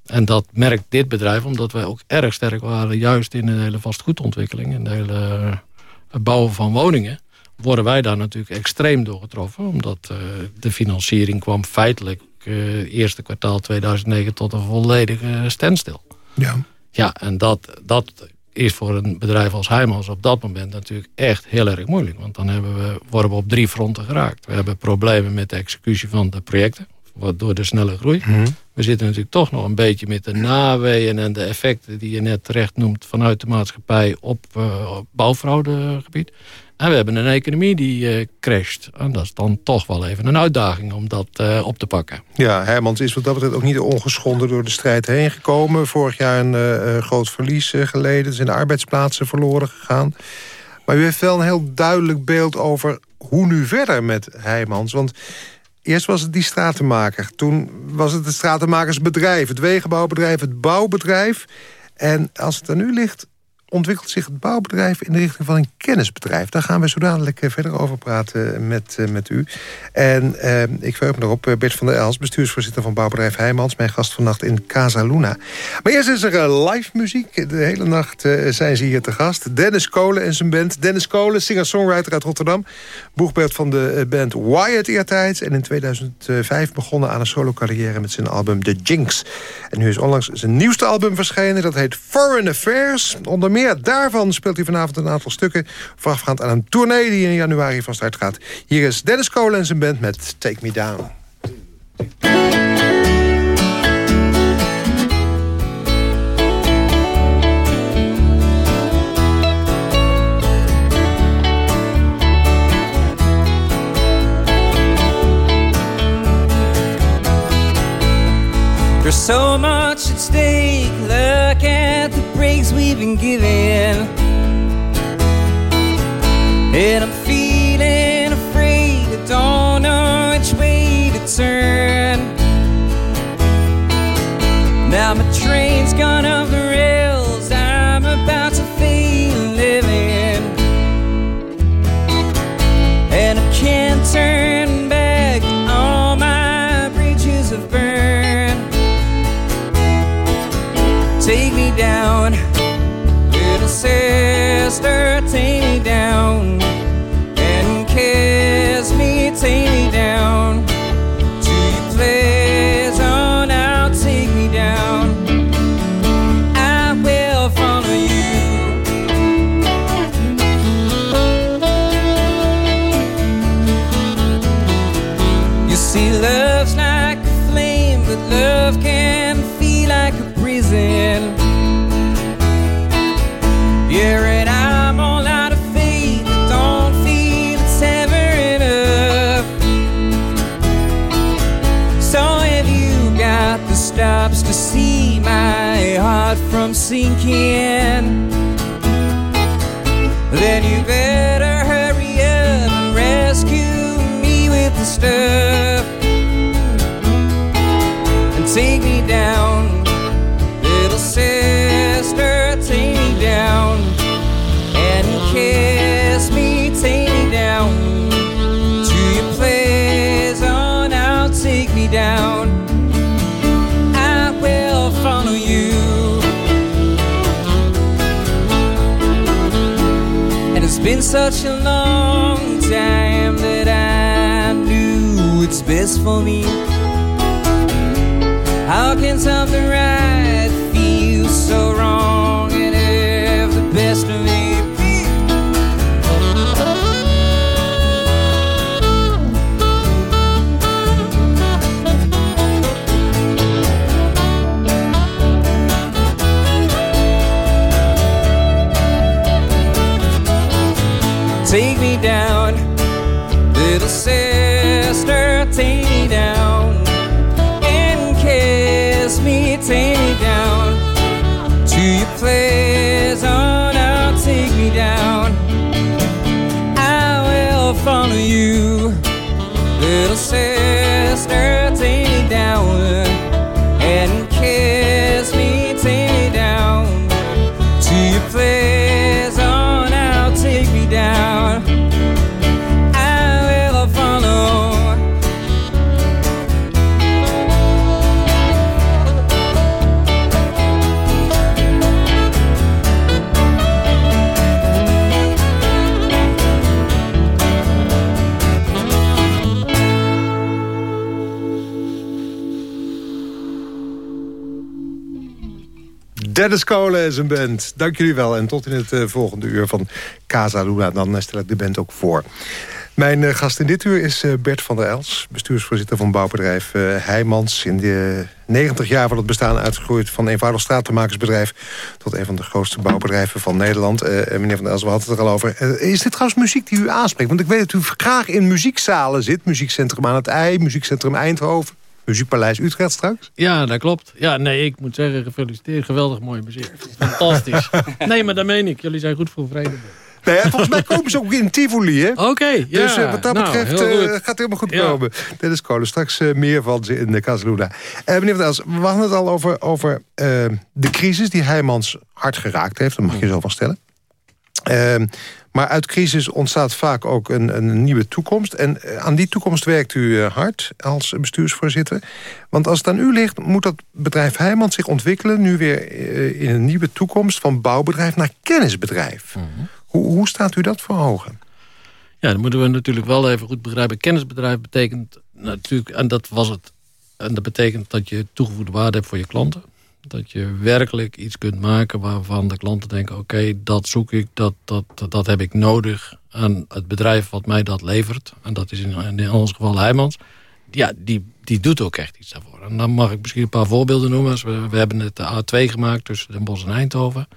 En dat merkt dit bedrijf, omdat wij ook erg sterk waren... juist in de hele vastgoedontwikkeling, in de hele uh, bouwen van woningen... worden wij daar natuurlijk extreem door getroffen. Omdat de financiering kwam feitelijk eerste kwartaal 2009 tot een volledige standstill. Ja. Ja, en dat, dat is voor een bedrijf als Heijmans op dat moment natuurlijk echt heel erg moeilijk. Want dan hebben we, worden we op drie fronten geraakt. We hebben problemen met de executie van de projecten. Door de snelle groei. Mhm. We zitten natuurlijk toch nog een beetje met de naweeën en de effecten die je net terecht noemt vanuit de maatschappij op, uh, op bouwfraudegebied. En we hebben een economie die uh, crasht. En dat is dan toch wel even een uitdaging om dat uh, op te pakken. Ja, Hermans is wat dat betreft ook niet ongeschonden door de strijd heen gekomen. Vorig jaar een groot verlies geleden. zijn de arbeidsplaatsen verloren gegaan. Maar u heeft wel een heel duidelijk beeld over hoe nu verder met Heijmans. Want eerst was het die stratenmaker. Toen was het het stratenmakersbedrijf. Het wegenbouwbedrijf, het bouwbedrijf. En als het er nu ligt, ontwikkelt zich het bouwbedrijf in de richting van een kennisbedrijf. Daar gaan we zo dadelijk eh, verder over praten met, eh, met u. En eh, ik verheug me erop, Bert van der Els, bestuursvoorzitter van bouwbedrijf Heijmans... mijn gast vannacht in Casa Luna. Maar eerst is er live muziek. De hele nacht zijn ze hier te gast. Dennis Kolen en zijn band. Dennis Kolen, singer-songwriter uit Rotterdam. Boegbeeld van de band Wyatt eertijds. En in 2005 begonnen aan een solo-carrière met zijn album The Jinx. En nu is onlangs zijn nieuwste album verschenen. Dat heet Foreign Affairs. Onder meer meer daarvan speelt hij vanavond een aantal stukken... voorafgaand aan een tournee die in januari van start gaat. Hier is Dennis Cole en zijn band met Take Me Down. There's so much at stake Breaks we've been giving. And I'm feeling afraid. I don't know which way to turn. Now my train's gone off best for me. How can something right Dennis Kolen en zijn band. Dank jullie wel. En tot in het eh, volgende uur van Casa Luna. Dan stel ik de band ook voor. Mijn eh, gast in dit uur is eh, Bert van der Els. Bestuursvoorzitter van bouwbedrijf Heijmans. In de 90 jaar van het bestaan uitgegroeid van een eenvoudig stratenmakersbedrijf... tot een van de grootste bouwbedrijven van Nederland. Meneer van der Els, we hadden het er al over. Is dit trouwens muziek die u aanspreekt? Want ik weet dat u graag in muziekzalen zit. Muziekcentrum aan het IJ, Muziekcentrum Eindhoven... Muziekpaleis Utrecht straks. Ja, dat klopt. Ja, nee, ik moet zeggen, gefeliciteerd. Geweldig mooie muziek. Fantastisch. nee, maar dat meen ik. Jullie zijn goed voor vrede. Nee, volgens mij komen ze ook in Tivoli, hè? Oké, ja. Dus eh, wat dat Nou, betreft eh, gaat het helemaal goed Ja. komen. Dennis Kolen, straks eh, meer van ze in de Casaluna. Meneer Van Els, we hadden het al over, over de crisis die Heijmans hard geraakt heeft. Dat mag je zo van stellen. Maar uit crisis ontstaat vaak ook een, een nieuwe toekomst. En eh, aan die toekomst werkt u eh, hard als bestuursvoorzitter. Want als het aan u ligt, moet dat bedrijf Heijmans zich ontwikkelen... nu weer eh, in een nieuwe toekomst van bouwbedrijf naar kennisbedrijf. hoe, hoe staat u dat voor ogen? Ja, dan moeten we natuurlijk wel even goed begrijpen. Kennisbedrijf betekent natuurlijk, en dat was het, en dat betekent dat je toegevoegde waarde hebt voor je klanten. Dat je werkelijk iets kunt maken waarvan de klanten denken... oké, dat zoek ik, dat, dat, dat heb ik nodig aan het bedrijf wat mij dat levert. En dat is in, in ons geval Heijmans. Ja, die, die doet ook echt iets daarvoor. En dan mag ik misschien een paar voorbeelden noemen. Dus we, we hebben het de A2 gemaakt tussen Den Bosch en Eindhoven.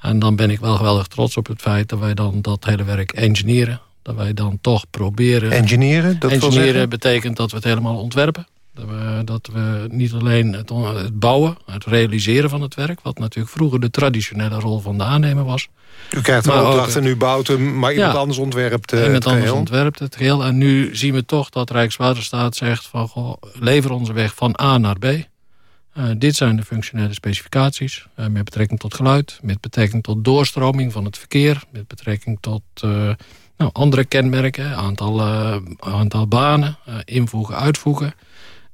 En dan ben ik wel geweldig trots op het feit dat wij dan dat hele werk engineeren. Dat wij dan toch proberen... Engineeren, dat engineeren betekent dat we het helemaal ontwerpen. Dat we, dat we niet alleen het, het, bouwen, het realiseren van het werk... wat natuurlijk vroeger de traditionele rol van de aannemer was. U krijgt een opdracht en u bouwt hem, maar iemand anders ontwerpt uh, iemand anders ontwerpt het geheel. En nu zien we toch dat Rijkswaterstaat zegt van... Goh, lever onze weg van A naar B. Uh, dit zijn de functionele specificaties uh, met betrekking tot geluid... met betrekking tot doorstroming van het verkeer... met betrekking tot nou, andere kenmerken, aantal, aantal banen, invoegen, uitvoegen...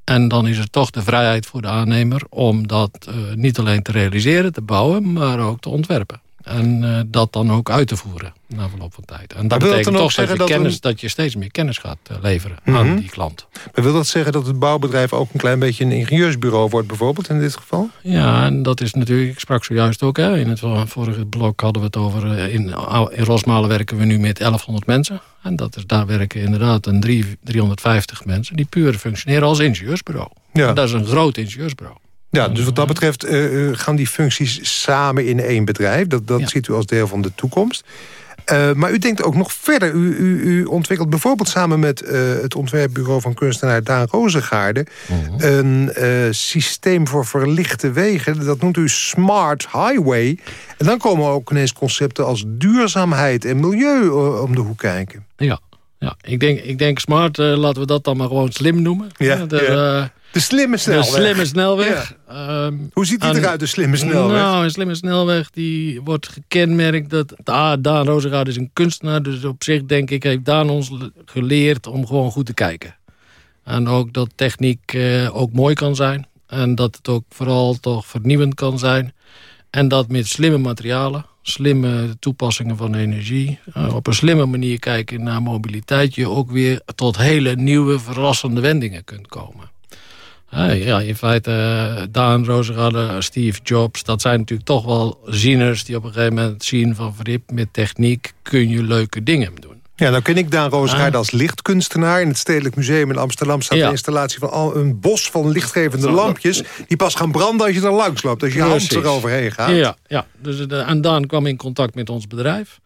En dan is er toch de vrijheid voor de aannemer om dat uh, niet alleen te realiseren, te bouwen, maar ook te ontwerpen. En uh, dat dan ook uit te voeren na verloop van tijd. En dat betekent toch dat je, dat, kennis, een... dat je steeds meer kennis gaat uh, leveren mm -hmm. aan die klant. Maar wil dat zeggen dat het bouwbedrijf ook een klein beetje een ingenieursbureau wordt bijvoorbeeld in dit geval? Ja, en dat is natuurlijk, ik sprak zojuist ook, hè, in het vorige blok hadden we het over, in, in Rosmalen werken we nu met 1100 mensen. En dat is, daar werken inderdaad een drie, 350 mensen die puur functioneren als ingenieursbureau. Ja. En dat is een groot ingenieursbureau. Ja, dus wat dat betreft uh, gaan die functies samen in één bedrijf. Dat, dat ja. ziet u als deel van de toekomst. Uh, maar u denkt ook nog verder. U, u, u ontwikkelt bijvoorbeeld samen met uh, het ontwerpbureau van kunstenaar Daan Rozengaarde... -huh. een systeem voor verlichte wegen. Dat noemt u Smart Highway. En dan komen ook ineens concepten als duurzaamheid en milieu om de hoek kijken. Ja, ja. Ik, denk, ik denk smart, laten we dat dan maar gewoon slim noemen. Ja, de, ja. De slimme snelweg. De slimme snelweg. Ja. Um, Hoe ziet die eruit, de slimme snelweg? Nou, een slimme snelweg die wordt gekenmerkt... dat ah, Daan Rozengaard is een kunstenaar... dus op zich denk ik heeft Daan ons geleerd om gewoon goed te kijken. En ook dat techniek uh, ook mooi kan zijn. En dat het ook vooral toch vernieuwend kan zijn. En dat met slimme materialen, slimme toepassingen van energie... Uh, op een slimme manier kijken naar mobiliteit... je ook weer tot hele nieuwe, verrassende wendingen kunt komen. Ja, in feite, uh, Daan Rozenradde, Steve Jobs... dat zijn natuurlijk toch wel zieners die op een gegeven moment zien van... verrip, met techniek kun je leuke dingen doen. Ja, nou ken ik Daan Rozengaard als lichtkunstenaar. In het Stedelijk Museum in Amsterdam staat ja. een installatie van al een bos van lichtgevende lampjes... die pas gaan branden als je er langs loopt, als je hand eroverheen gaat. Ja, ja. Dus, de, en Daan kwam in contact met ons bedrijf...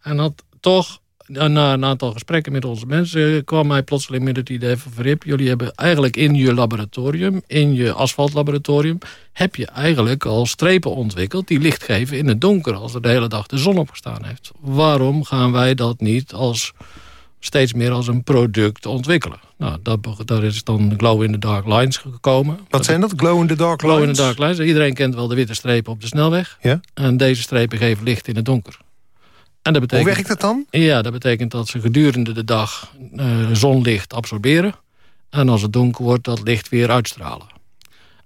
en had toch na een aantal gesprekken met onze mensen kwam hij plotseling met het idee van Verrip, jullie hebben eigenlijk in je laboratorium, in je asfaltlaboratorium, heb je eigenlijk al strepen ontwikkeld die licht geven in het donker als er de hele dag de zon opgestaan heeft. Waarom gaan wij dat niet als steeds meer als een product ontwikkelen. Nou, dat, daar is dan Glow in the Dark Lines gekomen. Wat zijn dat, Glow in the Dark Lines? Glow in the Dark Lines. Iedereen kent wel de witte strepen op de snelweg. Ja? En deze strepen geven licht in het donker. En dat betekent, Hoe werkt dat dan? Ja, dat betekent dat ze gedurende de dag uh, zonlicht absorberen. En als het donker wordt, dat licht weer uitstralen.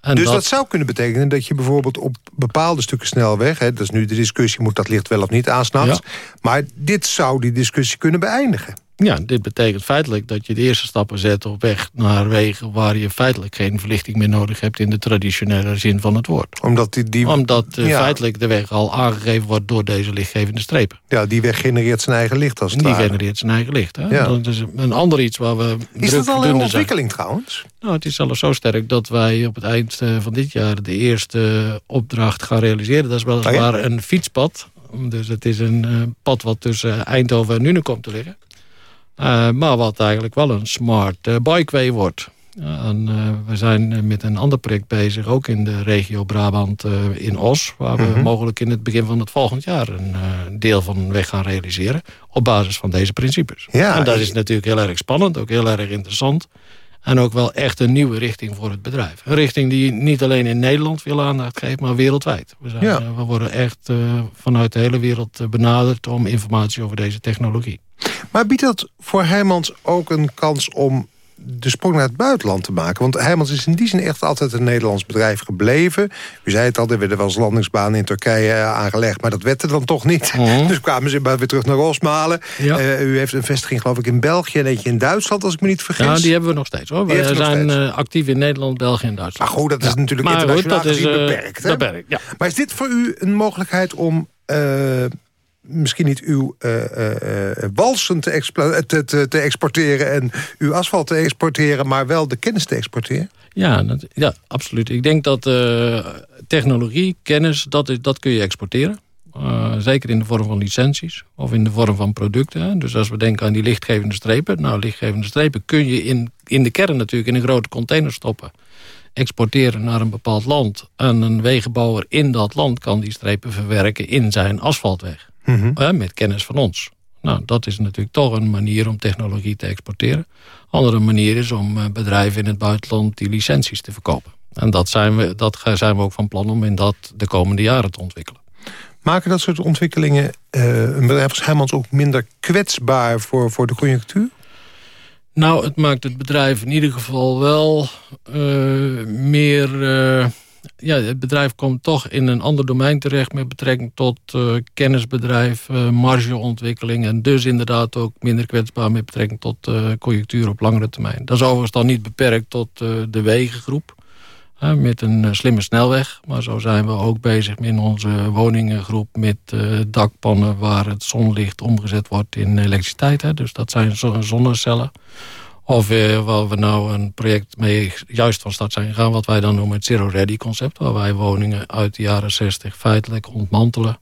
En dus dat... dat... zou kunnen betekenen dat je bijvoorbeeld op bepaalde stukken snelweg... Hè, dat is nu de discussie, moet dat licht wel of niet aansnachts... Ja. maar dit zou die discussie kunnen beëindigen. Ja, dit betekent feitelijk dat je de eerste stappen zet op weg naar wegen... waar je feitelijk geen verlichting meer nodig hebt in de traditionele zin van het woord. Omdat, die, die, Omdat uh, ja. feitelijk de weg al aangegeven wordt door deze lichtgevende strepen. Ja, die weg genereert zijn eigen licht als het Die ware. genereert zijn eigen licht. Hè? Ja. Dat is een ander iets waar we Is dat al een ontwikkeling zijn. trouwens? Nou, het is zelfs zo sterk dat wij op het eind van dit jaar... de eerste opdracht gaan realiseren. Dat is weliswaar oh ja? een fietspad. Dus het is een uh, pad wat tussen Eindhoven en Nune komt te liggen. Uh, maar wat eigenlijk wel een smart uh, bikeway wordt. En, we zijn met een ander project bezig, ook in de regio Brabant in Os... waar we -hmm. mogelijk in het begin van het volgend jaar... een deel van een weg gaan realiseren op basis van deze principes. Ja, en dat is natuurlijk heel erg spannend, ook heel erg interessant... En ook wel echt een nieuwe richting voor het bedrijf. Een richting die niet alleen in Nederland veel aandacht geeft, maar wereldwijd. We, zijn, ja. we worden echt vanuit de hele wereld benaderd om informatie over deze technologie. Maar biedt dat voor Heijmans ook een kans om de sprong naar het buitenland te maken? Want Heijmans is in die zin echt altijd een Nederlands bedrijf gebleven. U zei het al, er werden wel eens landingsbanen in Turkije aangelegd... maar dat werd er dan toch niet. Uh -huh. Dus kwamen ze weer terug naar Rosmalen. Ja. Uh, u heeft een vestiging geloof ik in België en eentje in Duitsland... als ik me niet vergis. Ja, die hebben we nog steeds. hoor. We zijn uh, actief in Nederland, België en Duitsland. Maar goed, dat is ja. natuurlijk maar internationaal goed, dat is, beperkt. Hè? beperkt ja. Maar is dit voor u een mogelijkheid om misschien niet uw uh, uh, walsen te, te, te, te, exporteren... en uw asfalt te exporteren, maar wel de kennis te exporteren? Ja, dat, ja absoluut. Ik denk dat technologie, kennis, dat, dat kun je exporteren. Zeker in de vorm van licenties of in de vorm van producten. Dus als we denken aan die lichtgevende strepen. Nou, lichtgevende strepen kun je in, in de kern natuurlijk in een grote container stoppen. Exporteren naar een bepaald land. En een wegenbouwer in dat land kan die strepen verwerken in zijn asfaltweg. Mm -hmm. met kennis van ons. Nou, dat is natuurlijk toch een manier om technologie te exporteren. Andere manier is om eh, bedrijven in het buitenland die licenties te verkopen. En dat zijn we, dat zijn we ook van plan om in dat de komende jaren te ontwikkelen. Maken dat soort ontwikkelingen uh, een bedrijf als Heijmans ook minder kwetsbaar voor, voor de conjunctuur? Nou, het maakt het bedrijf in ieder geval wel uh, meer... Uh, ja, het bedrijf komt toch in een ander domein terecht... met betrekking tot uh, kennisbedrijf, margeontwikkeling... en dus inderdaad ook minder kwetsbaar met betrekking tot conjunctuur op langere termijn. Dat is overigens dan niet beperkt tot de wegengroep met een eh, slimme snelweg. Maar zo zijn we ook bezig in onze woningengroep... met uh, dakpannen waar het zonlicht omgezet wordt in elektriciteit. Hè. Dus dat zijn zonnecellen. Of uh, waar we nou een project mee juist van start zijn gegaan... wat wij dan noemen het Zero Ready concept... waar wij woningen uit de jaren 60 feitelijk ontmantelen...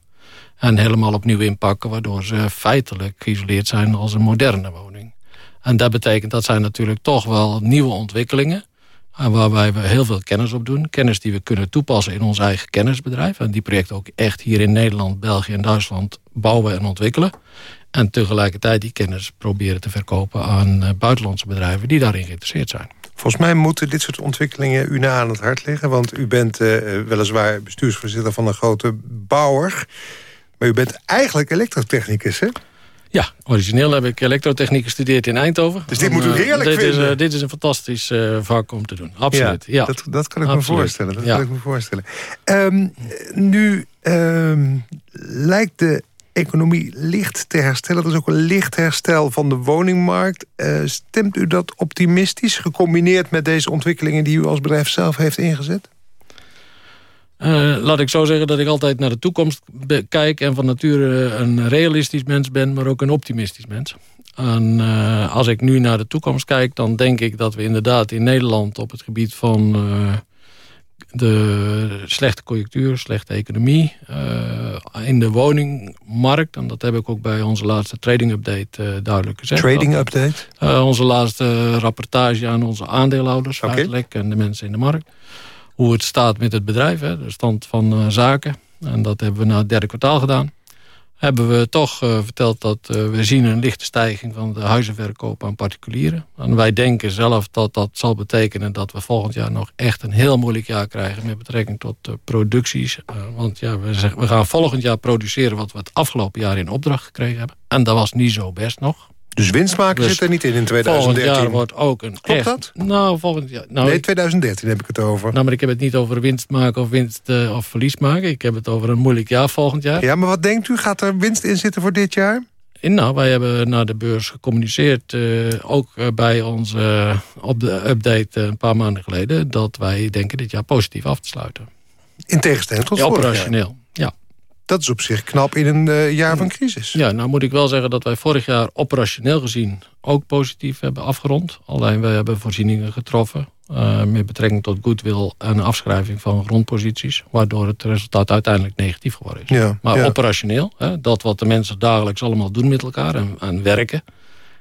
en helemaal opnieuw inpakken... waardoor ze feitelijk geïsoleerd zijn als een moderne woning. En dat betekent dat zijn natuurlijk toch wel nieuwe ontwikkelingen waarbij we heel veel kennis op doen. Kennis die we kunnen toepassen in ons eigen kennisbedrijf. En die projecten ook echt hier in Nederland, België en Duitsland bouwen en ontwikkelen. En tegelijkertijd die kennis proberen te verkopen aan uh, buitenlandse bedrijven die daarin geïnteresseerd zijn. Volgens mij moeten dit soort ontwikkelingen u na aan het hart liggen. Want u bent uh, weliswaar bestuursvoorzitter van een grote bouwer. Maar u bent eigenlijk elektrotechnicus, hè? Ja, origineel heb ik elektrotechniek gestudeerd in Eindhoven. Dus dit moet u heerlijk dit vinden? Is, uh, dit is een fantastisch uh, vak om te doen, absoluut. Ja, ja. Dat, dat kan ik absoluut. me voorstellen. Dat ja. kan ik me voorstellen. Um, nu um, lijkt de economie licht te herstellen. Dat is ook een licht herstel van de woningmarkt. Uh, stemt u dat optimistisch, gecombineerd met deze ontwikkelingen... die u als bedrijf zelf heeft ingezet? Uh, laat ik zo zeggen dat ik altijd naar de toekomst kijk... en van nature een realistisch mens ben, maar ook een optimistisch mens. En uh, als ik nu naar de toekomst kijk... dan denk ik dat we inderdaad in Nederland op het gebied van... De slechte conjunctuur, slechte economie... in de woningmarkt, en dat heb ik ook bij onze laatste trading update duidelijk gezegd. Trading update? onze laatste rapportage aan onze aandeelhouders okay. feitelijk... en de mensen in de markt hoe het staat met het bedrijf, hè, de stand van zaken. En dat hebben we na het derde kwartaal gedaan. Hebben we toch uh, verteld dat uh, we zien een lichte stijging van de huizenverkoop aan particulieren. En wij denken zelf dat dat zal betekenen dat we volgend jaar nog echt een heel moeilijk jaar krijgen met betrekking tot producties. want ja, we, we gaan volgend jaar produceren wat we het afgelopen jaar in opdracht gekregen hebben. En dat was niet zo best nog. Dus winst maken dus zit er niet in in 2013? Volgend jaar wordt ook een Klopt echt... dat? Nou, volgend jaar... Nou, nee, 2013 heb ik het over. Nou, maar ik heb het niet over winst maken of winst uh, of verlies maken. Ik heb het over een moeilijk jaar volgend jaar. Ja, maar wat denkt u? Gaat er winst in zitten voor dit jaar? In, nou, wij hebben naar de beurs gecommuniceerd, uh, ook uh, bij onze uh, op de update een paar maanden geleden... dat wij denken dit jaar positief af te sluiten. In tegenstelling tot ja, operationeel, ja. Dat is op zich knap in een uh, jaar van crisis. Ja, nou moet ik wel zeggen dat wij vorig jaar operationeel gezien ook positief hebben afgerond. Alleen wij hebben voorzieningen getroffen uh, met betrekking tot goodwill en afschrijving van grondposities. Waardoor het resultaat uiteindelijk negatief geworden is. Ja, maar ja. operationeel, hè, dat wat de mensen dagelijks allemaal doen met elkaar en, en werken...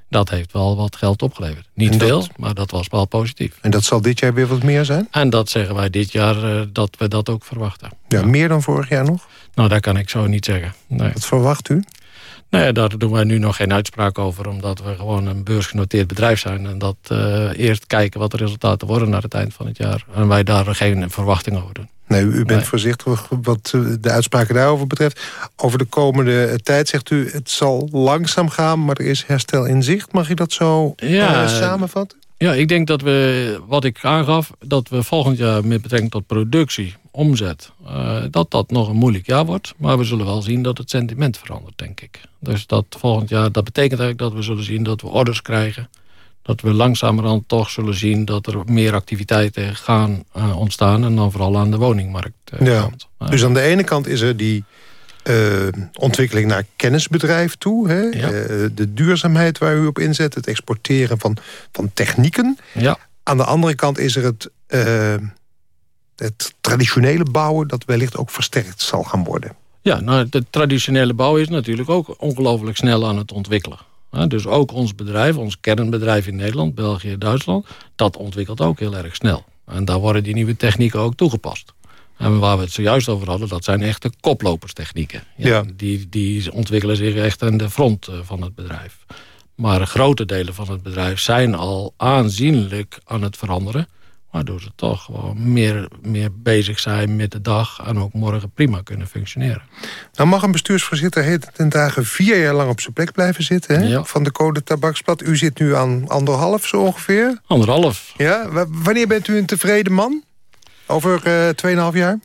dat heeft wel wat geld opgeleverd. Niet dat- veel, maar dat was wel positief. En dat zal dit jaar weer wat meer zijn? En dat zeggen wij dit jaar uh, dat we dat ook verwachten. Ja, meer dan vorig jaar nog? Nou, dat kan ik zo niet zeggen. Nee. Wat verwacht u? Nee, daar doen wij nu nog geen uitspraak over... omdat we gewoon een beursgenoteerd bedrijf zijn... en dat uh, eerst kijken wat de resultaten worden naar het eind van het jaar. En wij daar geen verwachting over doen. Nee, u bent Nee. voorzichtig wat eh, de uitspraken daarover betreft. Over de komende tijd zegt u, het zal langzaam gaan... maar er is herstel in zicht. Mag je dat zo Ja, eh, samenvatten? Ja, ik denk dat we, wat ik aangaf... dat we volgend jaar met betrekking tot productie, omzet... Uh, dat dat nog een moeilijk jaar wordt. Maar we zullen wel zien dat het sentiment verandert, denk ik. Dus dat volgend jaar, dat betekent eigenlijk dat we zullen zien... dat we orders krijgen. Dat we langzamerhand toch zullen zien... dat er meer activiteiten gaan uh, ontstaan. En dan vooral aan de woningmarkt. Uh, Ja. Dus aan de ene kant is er die eh, ontwikkeling naar kennisbedrijf toe. Hè? Ja. Eh, de duurzaamheid waar u op inzet. Het exporteren van, van technieken. ja, Aan de andere kant is er het, eh, het traditionele bouwen... dat wellicht ook versterkt zal gaan worden. Ja, nou, de traditionele bouw is natuurlijk ook ongelooflijk snel aan het ontwikkelen. dus ook ons bedrijf, ons kernbedrijf in Nederland, België, Duitsland... dat ontwikkelt ook heel erg snel. En daar worden die nieuwe technieken ook toegepast. En waar we het zojuist over hadden, dat zijn echte koploperstechnieken. Ja, Die, die ontwikkelen zich echt aan de front eh, van het bedrijf. Maar grote delen van het bedrijf zijn al aanzienlijk aan het veranderen. Waardoor ze toch gewoon meer, meer bezig zijn met de dag... en ook morgen prima kunnen functioneren. Nou mag een bestuursvoorzitter heet ten dagen vier jaar lang op zijn plek blijven zitten... Hè? van de code tabaksblad. U zit nu aan anderhalf zo ongeveer? Anderhalf. Ja, wanneer bent u een tevreden man? Over uh, 2,5 jaar?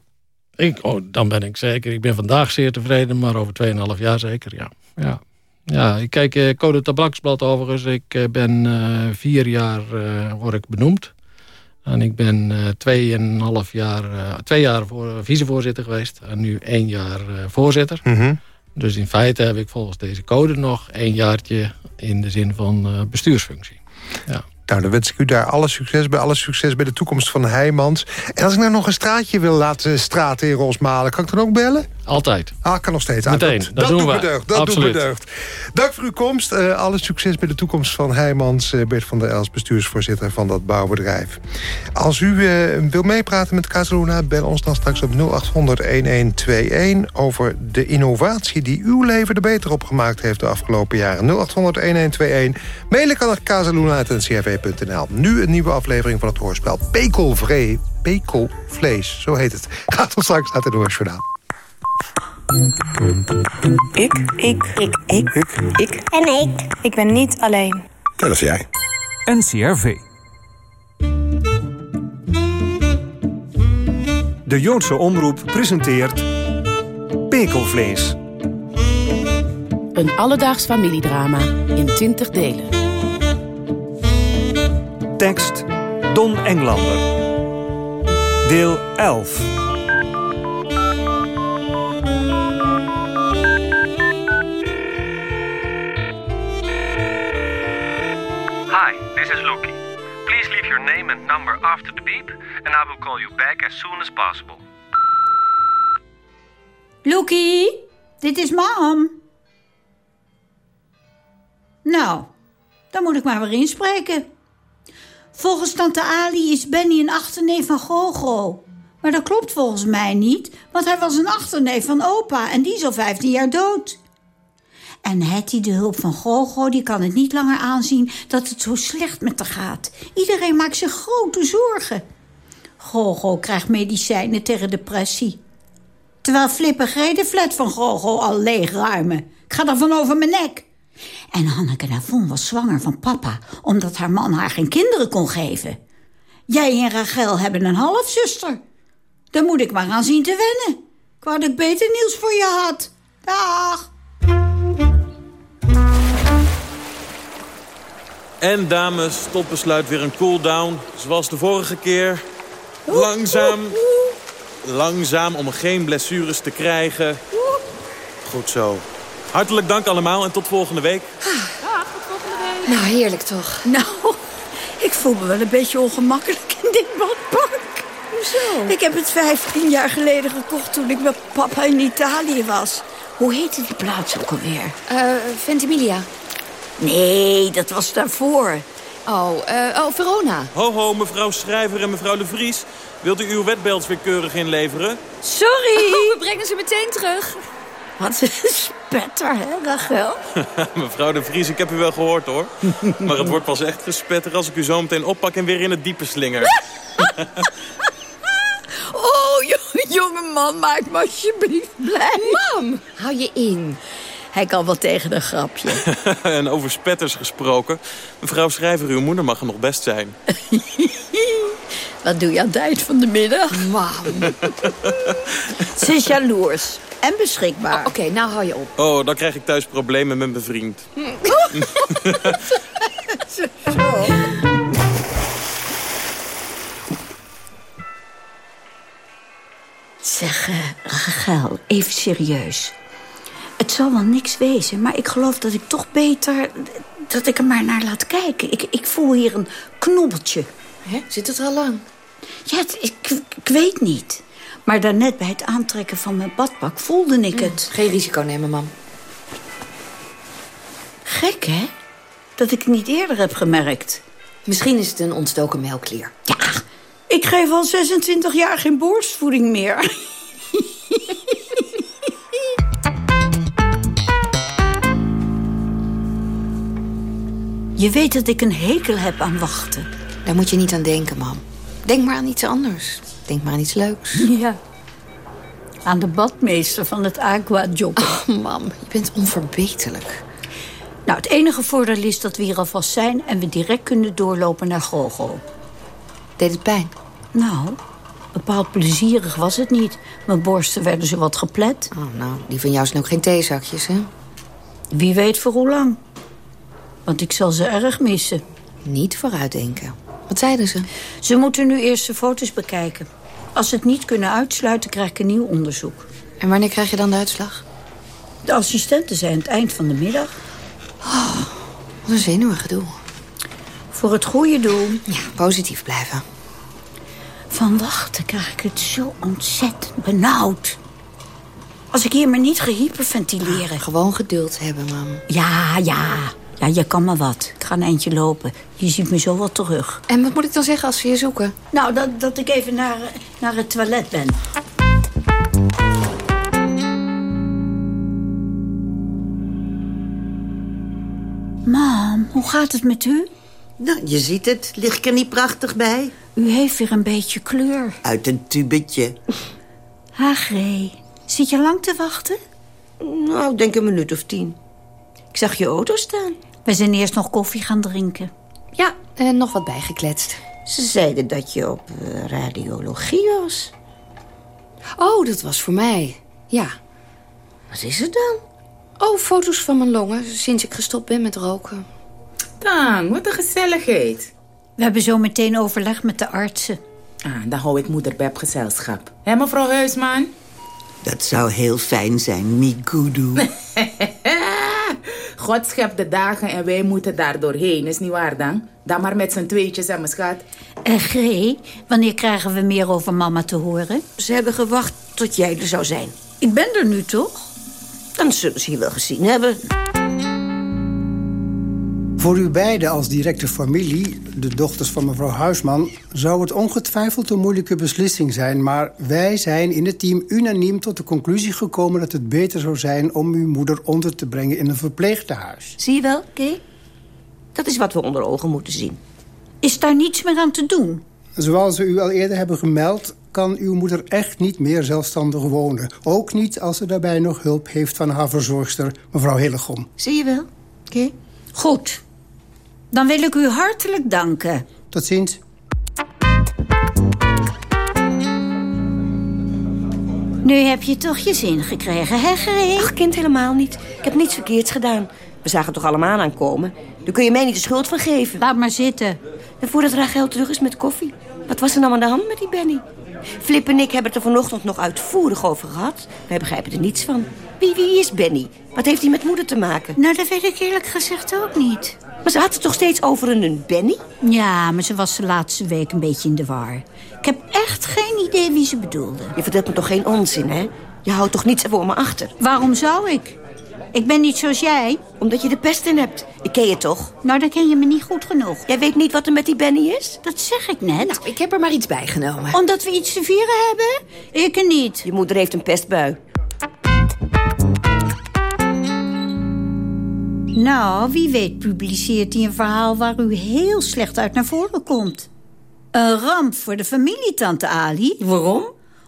Ik, oh, dan ben ik zeker. Ik ben vandaag zeer tevreden, maar over 2,5 jaar zeker, ja. ja. Ja, ik kijk uh, Code Tabaksblad overigens. Ik uh, ben uh, vier jaar word ik benoemd. En ik ben tweeënhalf jaar, twee jaar voor, vicevoorzitter geweest. En nu één jaar voorzitter. Mm Dus in feite heb ik volgens deze code nog één jaartje in de zin van bestuursfunctie. Ja. Nou, dan wens ik u daar alle succes bij. Alle succes bij de toekomst van Heijmans. En als ik nou nog een straatje wil laten straten in Rosmalen... kan ik dan ook bellen? Altijd. Ah, kan nog steeds. Meteen, dat, dat, doen we. Deugd, dat Absoluut. doet deugd. Dank voor uw komst. Uh, alle succes bij de toekomst van Heijmans. Uh, Bert van der Els, bestuursvoorzitter van dat bouwbedrijf. Als u uh, wil meepraten met Casaluna... bel ons dan straks op 0800-1121... over de innovatie die uw leven er beter op gemaakt heeft... de afgelopen jaren. 0800-1121. Mailen kan naar casaluna.ncrv.nl. Nu een nieuwe aflevering van het hoorspel Pekelvree. Pekelvlees, zo heet het. Gaat ons straks naar het Noordsjournaal. Ik. Ik. Ik. Ik. Ik. Ik. En ik. Ik ben niet alleen. Dat is jij. NCRV. De Joodse Omroep presenteert... Pekelvlees. Een alledaags familiedrama in 20 delen. Tekst Don Englander. Deel 11. Name and number after the beep, and I will call you back as soon as possible. Loekie, dit is mam. Nou, dan moet ik maar weer inspreken. Volgens tante Ali is Benny een achterneef van Gogo. Maar dat klopt volgens mij niet, want hij was een achterneef van opa en die is al 15 jaar dood. En Hetty, de hulp van Gogo, die kan het niet langer aanzien dat het zo slecht met haar gaat. Iedereen maakt zich grote zorgen. Gogo krijgt medicijnen tegen depressie. Terwijl Flipper de flat van Gogo al leegruimen. Ik ga van over mijn nek. En Hanneke Davon was zwanger van papa... omdat haar man haar geen kinderen kon geven. Jij en Rachel hebben een halfzuster. Daar moet ik maar aan zien te wennen. Ik beter nieuws voor je had. Dag. En dames, tot besluit weer een cooldown. Zoals de vorige keer. Langzaam. Langzaam om geen blessures te krijgen. Goed zo. Hartelijk dank allemaal en tot volgende week. Dag, tot volgende week. Nou, heerlijk toch. Nou, ik voel me wel een beetje ongemakkelijk in dit badpak. Hoezo? Ik heb het 15 jaar geleden gekocht toen ik met papa in Italië was. Hoe heette die plaats ook alweer? Uh, Ventimiglia. Nee, dat was daarvoor. Oh, uh, oh, Verona. Ho, ho, mevrouw Schrijver en mevrouw De Vries. Wilt u uw wetbeelds weer keurig inleveren? Sorry! Oh, we brengen ze meteen terug. Wat een spetter, hè, Rachel? mevrouw De Vries, ik heb u wel gehoord, hoor. maar het wordt pas echt gespetter als ik u zo meteen oppak en weer in het diepe slinger. oh, jonge man, maak me alsjeblieft blij. Mam, hou je in. Hij kan wel tegen een grapje. en over spetters gesproken. Mevrouw Schrijver, uw moeder mag er nog best zijn. Wat doe je aan het eind van de middag? Mam. Ze is jaloers. En beschikbaar. Oh, Oké, nou hou je op. Oh, dan krijg ik thuis problemen met mijn vriend. Zo. Zeg, uh, Rachel, even serieus. Het zal wel niks wezen, maar ik geloof dat ik toch beter... dat ik er maar naar laat kijken. Ik, ik voel hier een knobbeltje. Hè? Zit het er al lang? Ja, ik, ik weet niet. Maar daarnet bij het aantrekken van mijn badpak voelde ik het. Geen risico nemen, mam. Gek, hè? Dat ik het niet eerder heb gemerkt. Misschien is het een ontstoken melklier. Ja, ik geef al 26 jaar geen borstvoeding meer. Je weet dat ik een hekel heb aan wachten. Daar moet je niet aan denken, mam. Denk maar aan iets anders. Denk maar aan iets leuks. Ja. Aan de badmeester van het aquajoggen. Oh, mam, je bent onverbeterlijk. Nou, het enige voordeel is dat we hier alvast zijn... en we direct kunnen doorlopen naar Gogo. Deed het pijn? Nou, bepaald plezierig was het niet. Mijn borsten werden zo wat geplet. Oh, nou, die van jou zijn ook geen theezakjes, hè? Wie weet voor hoe lang. Want ik zal ze erg missen. Niet vooruitdenken. Wat zeiden ze? Ze moeten nu eerst de foto's bekijken. Als ze het niet kunnen uitsluiten, krijg ik een nieuw onderzoek. En wanneer krijg je dan de uitslag? De assistenten zijn het eind van de middag. Oh, wat een zenuwig gedoe. Voor het goede doel. Ja, positief blijven. Van wachten krijg ik het zo ontzettend benauwd. Als ik hier maar niet gehyperventileren. Ah, gewoon geduld hebben, mam. Ja, ja. Ja, je kan maar wat. Ik ga een eindje lopen. Je ziet me zo wel terug. En wat moet ik dan zeggen als ze je zoeken? Nou, dat, dat ik even naar, naar het toilet ben. Mam, hoe gaat het met u? Nou, je ziet het. Lig ik er niet prachtig bij? U heeft weer een beetje kleur. Uit een tubetje. Hagree, zit je lang te wachten? Nou, ik denk een minuut of tien. Ik zag je auto staan. We zijn eerst nog koffie gaan drinken. Ja, en nog wat bijgekletst. Ze zeiden dat je op uh, radiologie was. Oh, dat was voor mij. Ja. Wat is het dan? Oh, foto's van mijn longen sinds ik gestopt ben met roken. Dan, wat een gezelligheid. We hebben zo meteen overleg met de artsen. Ah, dan hou ik moeder Beb gezelschap. Hé, mevrouw Huisman? Dat zou heel fijn zijn, Migudu. God schept de dagen en wij moeten daar doorheen, is niet waar dan? Dan maar met z'n tweetjes en mijn schat. En G, wanneer krijgen we meer over mama te horen? Ze hebben gewacht tot jij er zou zijn. Ik ben er nu toch? Dan zullen ze je wel gezien hebben. Voor u beiden als directe familie, de dochters van mevrouw Huisman... zou het ongetwijfeld een moeilijke beslissing zijn... maar wij zijn in het team unaniem tot de conclusie gekomen... dat het beter zou zijn om uw moeder onder te brengen in een verpleegtehuis. Zie je wel, Kay? Dat is wat we onder ogen moeten zien. Is daar niets meer aan te doen? Zoals we u al eerder hebben gemeld... kan uw moeder echt niet meer zelfstandig wonen. Ook niet als ze daarbij nog hulp heeft van haar verzorgster, mevrouw Hillegom. Zie je wel, Kay? Goed. Dan wil ik u hartelijk danken. Tot ziens. Nu heb je toch je zin gekregen, hè, Geree? Ach, kind, helemaal niet. Ik heb niets verkeerds gedaan. We zagen het toch allemaal aankomen? Daar kun je mij niet de schuld van geven. Laat maar zitten. En voordat Rachel terug is met koffie. Wat was er nou aan de hand met die Benny? Flip en ik hebben het er vanochtend nog uitvoerig over gehad. Wij begrijpen er niets van. Wie, wie is Benny? Wat heeft hij met moeder te maken? Nou, dat weet ik eerlijk gezegd ook niet. Maar ze had het toch steeds over een Benny? Ja, maar ze was de laatste week een beetje in de war. Ik heb echt geen idee wie ze bedoelde. Je vertelt me toch geen onzin, hè? Je houdt toch niets voor me achter? Waarom zou ik? Ik ben niet zoals jij. Omdat je de pest in hebt. Ik ken je toch? Nou, dan ken je me niet goed genoeg. Jij weet niet wat er met die Benny is? Dat zeg ik net. Nou, ik heb er maar iets bijgenomen. Omdat we iets te vieren hebben? Ik niet. Je moeder heeft een pestbui. Nou, wie weet publiceert hij een verhaal waar u heel slecht uit naar voren komt. Een ramp voor de familie, tante Ali. Waarom?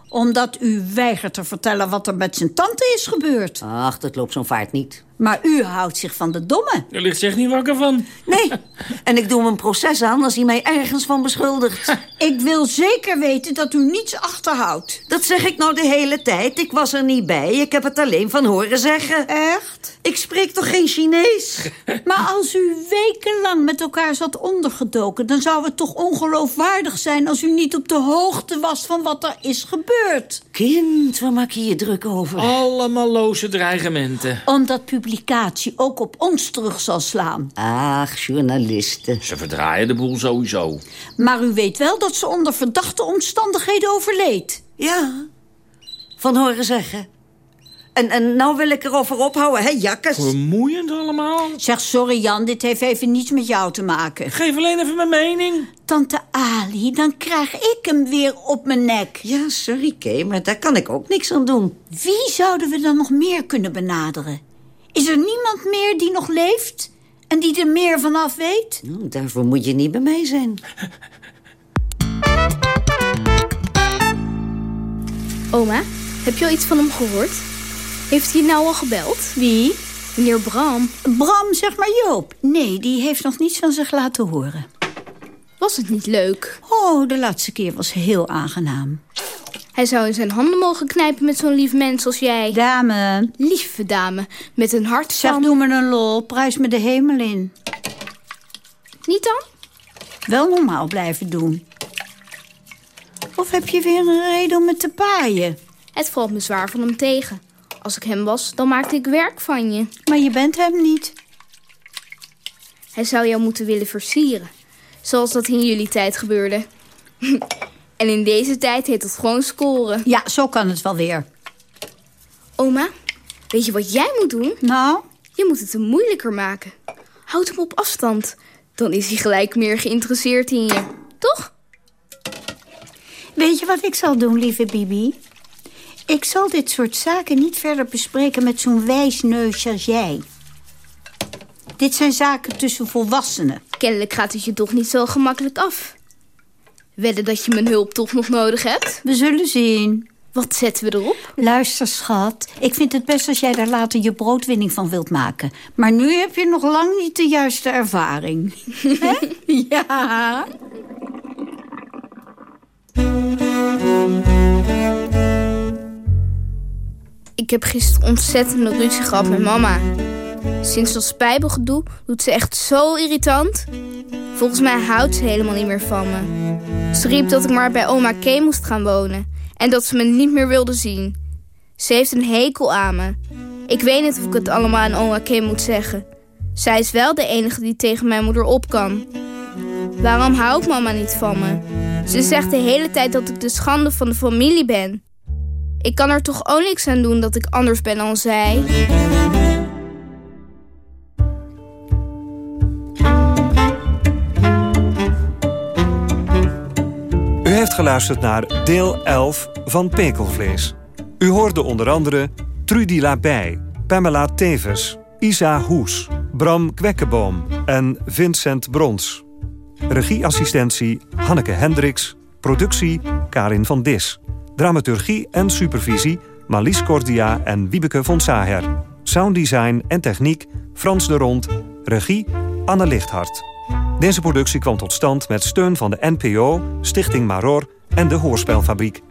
Omdat u weigert te vertellen wat er met zijn tante is gebeurd. Ach, dat loopt zo'n vaart niet. Maar u houdt zich van de domme. Er ligt zich niet wakker van. Nee, en ik doe hem een proces aan als hij mij ergens van beschuldigt. Ik wil zeker weten dat u niets achterhoudt. Dat zeg ik nou de hele tijd. Ik was er niet bij. Ik heb het alleen van horen zeggen. Echt? Ik spreek toch geen Chinees? Maar als u wekenlang met elkaar zat ondergedoken... dan zou het toch ongeloofwaardig zijn... als u niet op de hoogte was van wat er is gebeurd. Kind, waar maak je je druk over? Allemaal loze dreigementen. Omdat publicatie ook op ons terug zal slaan. Ach, journalisten. Ze verdraaien de boel sowieso. Maar u weet wel dat ze onder verdachte omstandigheden overleed. Ja, van horen zeggen. En, en nou wil ik erover ophouden, hè, jakkes? Vermoeiend allemaal. Zeg, sorry Jan, dit heeft even niets met jou te maken. Geef alleen even mijn mening. Tante Ali, dan krijg ik hem weer op mijn nek. Ja, sorry, Kay, maar daar kan ik ook niks aan doen. Wie zouden we dan nog meer kunnen benaderen? Is er niemand meer die nog leeft? En die er meer vanaf weet? Nou, daarvoor moet je niet bij mij zijn. Oma, heb je al iets van hem gehoord? Heeft hij nou al gebeld? Wie? Meneer Bram. Bram, zeg maar Joop. Nee, die heeft nog niets van zich laten horen. Was het niet leuk? Oh, de laatste keer was heel aangenaam. Hij zou in zijn handen mogen knijpen met zo'n lief mens als jij. Dame. Lieve dame, met een hart Zeg, van... doe me een lol. Prijs me de hemel in. Niet dan? Wel normaal blijven doen. Of heb je weer een reden om me te paaien? Het valt me zwaar van hem tegen. Als ik hem was, dan maakte ik werk van je. Maar je bent hem niet. Hij zou jou moeten willen versieren. Zoals dat in jullie tijd gebeurde. en in deze tijd heet het gewoon scoren. Ja, zo kan het wel weer. Oma, weet je wat jij moet doen? Nou? Je moet het hem moeilijker maken. Houd hem op afstand. Dan is hij gelijk meer geïnteresseerd in je. Toch? Weet je wat ik zal doen, lieve Bibi? Ik zal dit soort zaken niet verder bespreken met zo'n wijsneus als jij. Dit zijn zaken tussen volwassenen. Kennelijk gaat het je toch niet zo gemakkelijk af. Wedden dat je mijn hulp toch nog nodig hebt? We zullen zien. Wat zetten we erop? Luister, schat. Ik vind het best als jij daar later je broodwinning van wilt maken. Maar nu heb je nog lang niet de juiste ervaring. Hè? ja. Ik heb gisteren ontzettende ruzie gehad met mama. Sinds dat spijbelgedoe doet ze echt zo irritant. Volgens mij houdt ze helemaal niet meer van me. Ze riep dat ik maar bij oma Kay moest gaan wonen. En dat ze me niet meer wilde zien. Ze heeft een hekel aan me. Ik weet niet of ik het allemaal aan oma Kay moet zeggen. Zij is wel de enige die tegen mijn moeder op kan. Waarom houdt mama niet van me? Ze zegt de hele tijd dat ik de schande van de familie ben. Ik kan er toch ook niks aan doen dat ik anders ben dan zij? Heeft geluisterd naar deel 11 van Pekelvlees. U hoorde onder andere Trudy Labij, Pamela Tevens, Isa Hoes, Bram Kwekkeboom en Vincent Brons. Regieassistentie Hanneke Hendricks, productie Karin van Dis. Dramaturgie en supervisie Marlies Cordia en Wiebeke von Saher. Sounddesign en techniek Frans de Rond. Regie Anne Lichthart. Deze productie kwam tot stand met steun van de NPO, Stichting Maror en de Hoorspelfabriek.